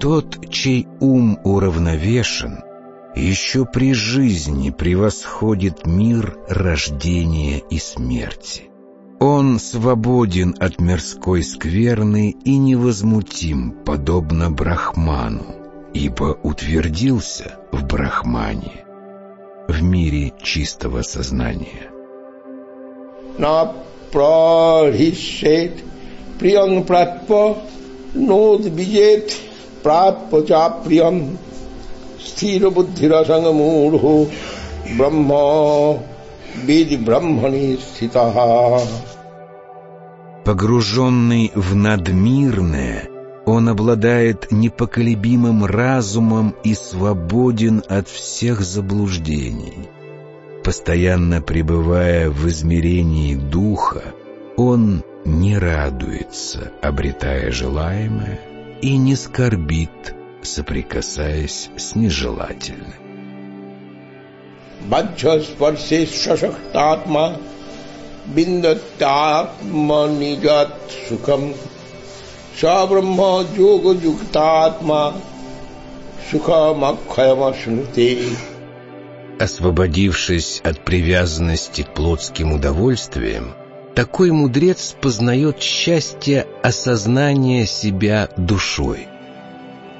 Тот, чей ум уравновешен, еще при жизни превосходит мир рождения и смерти. Он свободен от мирской скверны и невозмутим, подобно Брахману, ибо утвердился в Брахмане в мире чистого сознания. На прохишет приям пратпо нод биджет праппо ча приям стир буддхирасанг мурхо брахма види брахмани стита. Погруженный в надмирное, он обладает непоколебимым разумом и свободен от всех заблуждений. Постоянно пребывая в измерении духа, он не радуется, обретая желаемое, и не скорбит, соприкасаясь с нежелательным. Баджаспарсе шашактатма биндататма сукам सब्रह्म योग युक्तात्मा सुखमक्षयमश्नुते освободившись от привязанности к плотским удовольствиям, такой мудрец познает счастье осознания себя душой.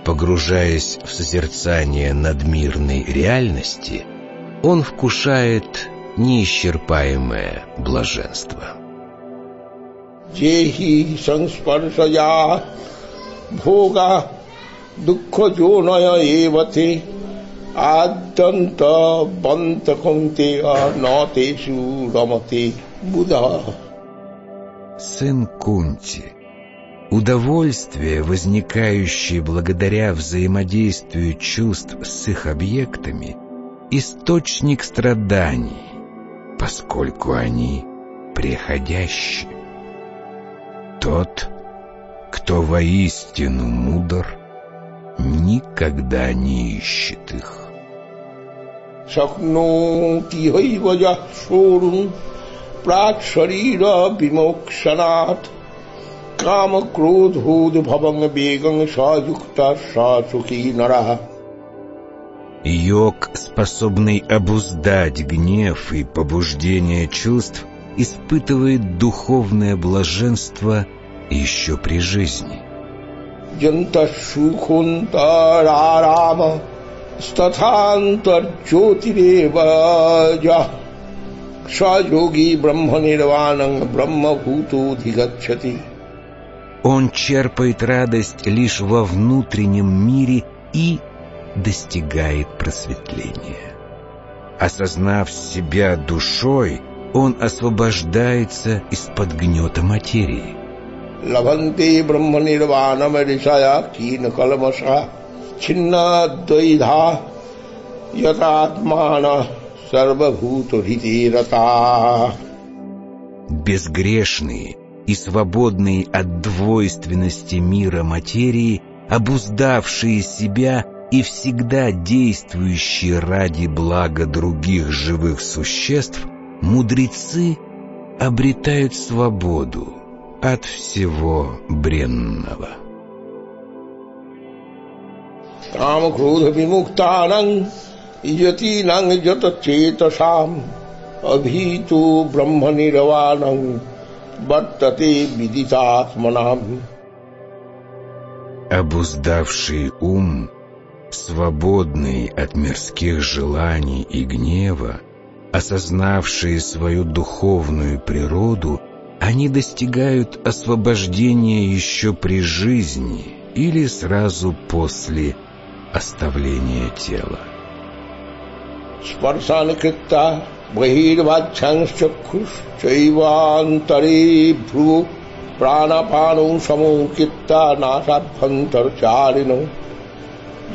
Погружаясь в созерцание надмирной реальности, он вкушает неисчерпаемое блаженство. Джехи санспаршая бхога дукха эвате адданта бантаконтея натешу рамате Будда. Сын Кунти. Удовольствие, возникающее благодаря взаимодействию чувств с их объектами, источник страданий, поскольку они приходящие. Тот, кто воистину мудр, никогда не ищет их. Шакнути хайваja шорун प्राक शरीर विमोक्षणात् काम क्रोध होद भवंग बेगंग सायुक्ता सुखी नरा Йог, способный обуздать гнев и побуждение чувств, испытывает духовное блаженство еще при жизни. Он черпает радость лишь во внутреннем мире и достигает просветления. Осознав себя душой, он освобождается из-под гнета материи. Лаванте Брахманирванам Ришая Кина Каламаша Чинна Двайдха Ятатмана Безгрешные и свободные от двойственности мира материи, обуздавшие себя и всегда действующие ради блага других живых существ, мудрецы обретают свободу от всего бренного. Там यतीनांग जत चेतसाम अभीतु ब्रह्म निर्वाणं वर्तते विदितात्मनाम Обуздавший ум, свободный от мирских желаний и гнева, осознавшие свою духовную природу, они достигают освобождения еще при жизни или сразу после оставления тела. स्पर्शानुकृता बहिर्वाच्छांश्चक्षुश्चैवान्तरे भ्रुवो प्राणापानौ समोकिता नासाभ्यन्तरचारिणौ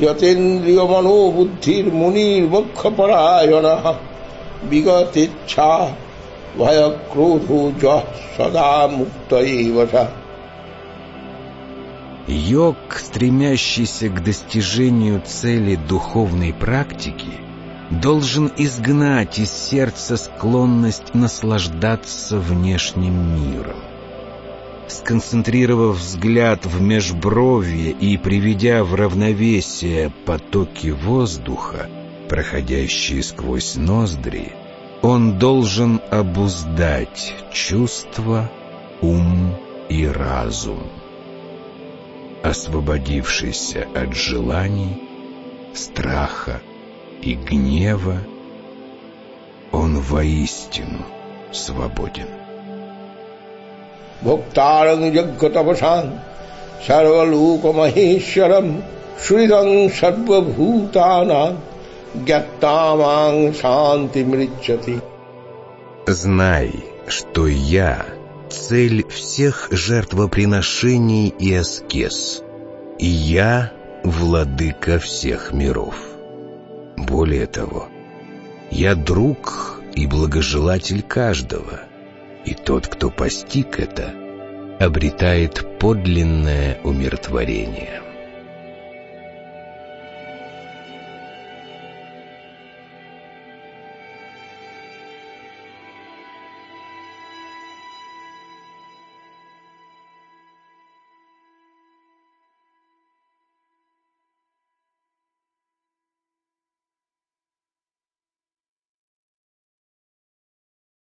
यतेन्द्रियमनोबुद्धिर्मुनिर्मुखपरायणः विगतेच्छा भयक्रोधो जः सदा मुक्त एव Йог, стремящийся к достижению цели духовной практики, должен изгнать из сердца склонность наслаждаться внешним миром. Сконцентрировав взгляд в межбровье и приведя в равновесие потоки воздуха, проходящие сквозь ноздри, он должен обуздать чувства, ум и разум. Освободившийся от желаний, страха, и гнева, он воистину свободен. Бхуктарам яггатапашан сарвалука махешварам шридам сарвабхутанам гяттаман шанти мричати. Знай, что я — цель всех жертвоприношений и аскез, и я — владыка всех миров. Более того, я друг и благожелатель каждого, и тот, кто постиг это, обретает подлинное умиротворение.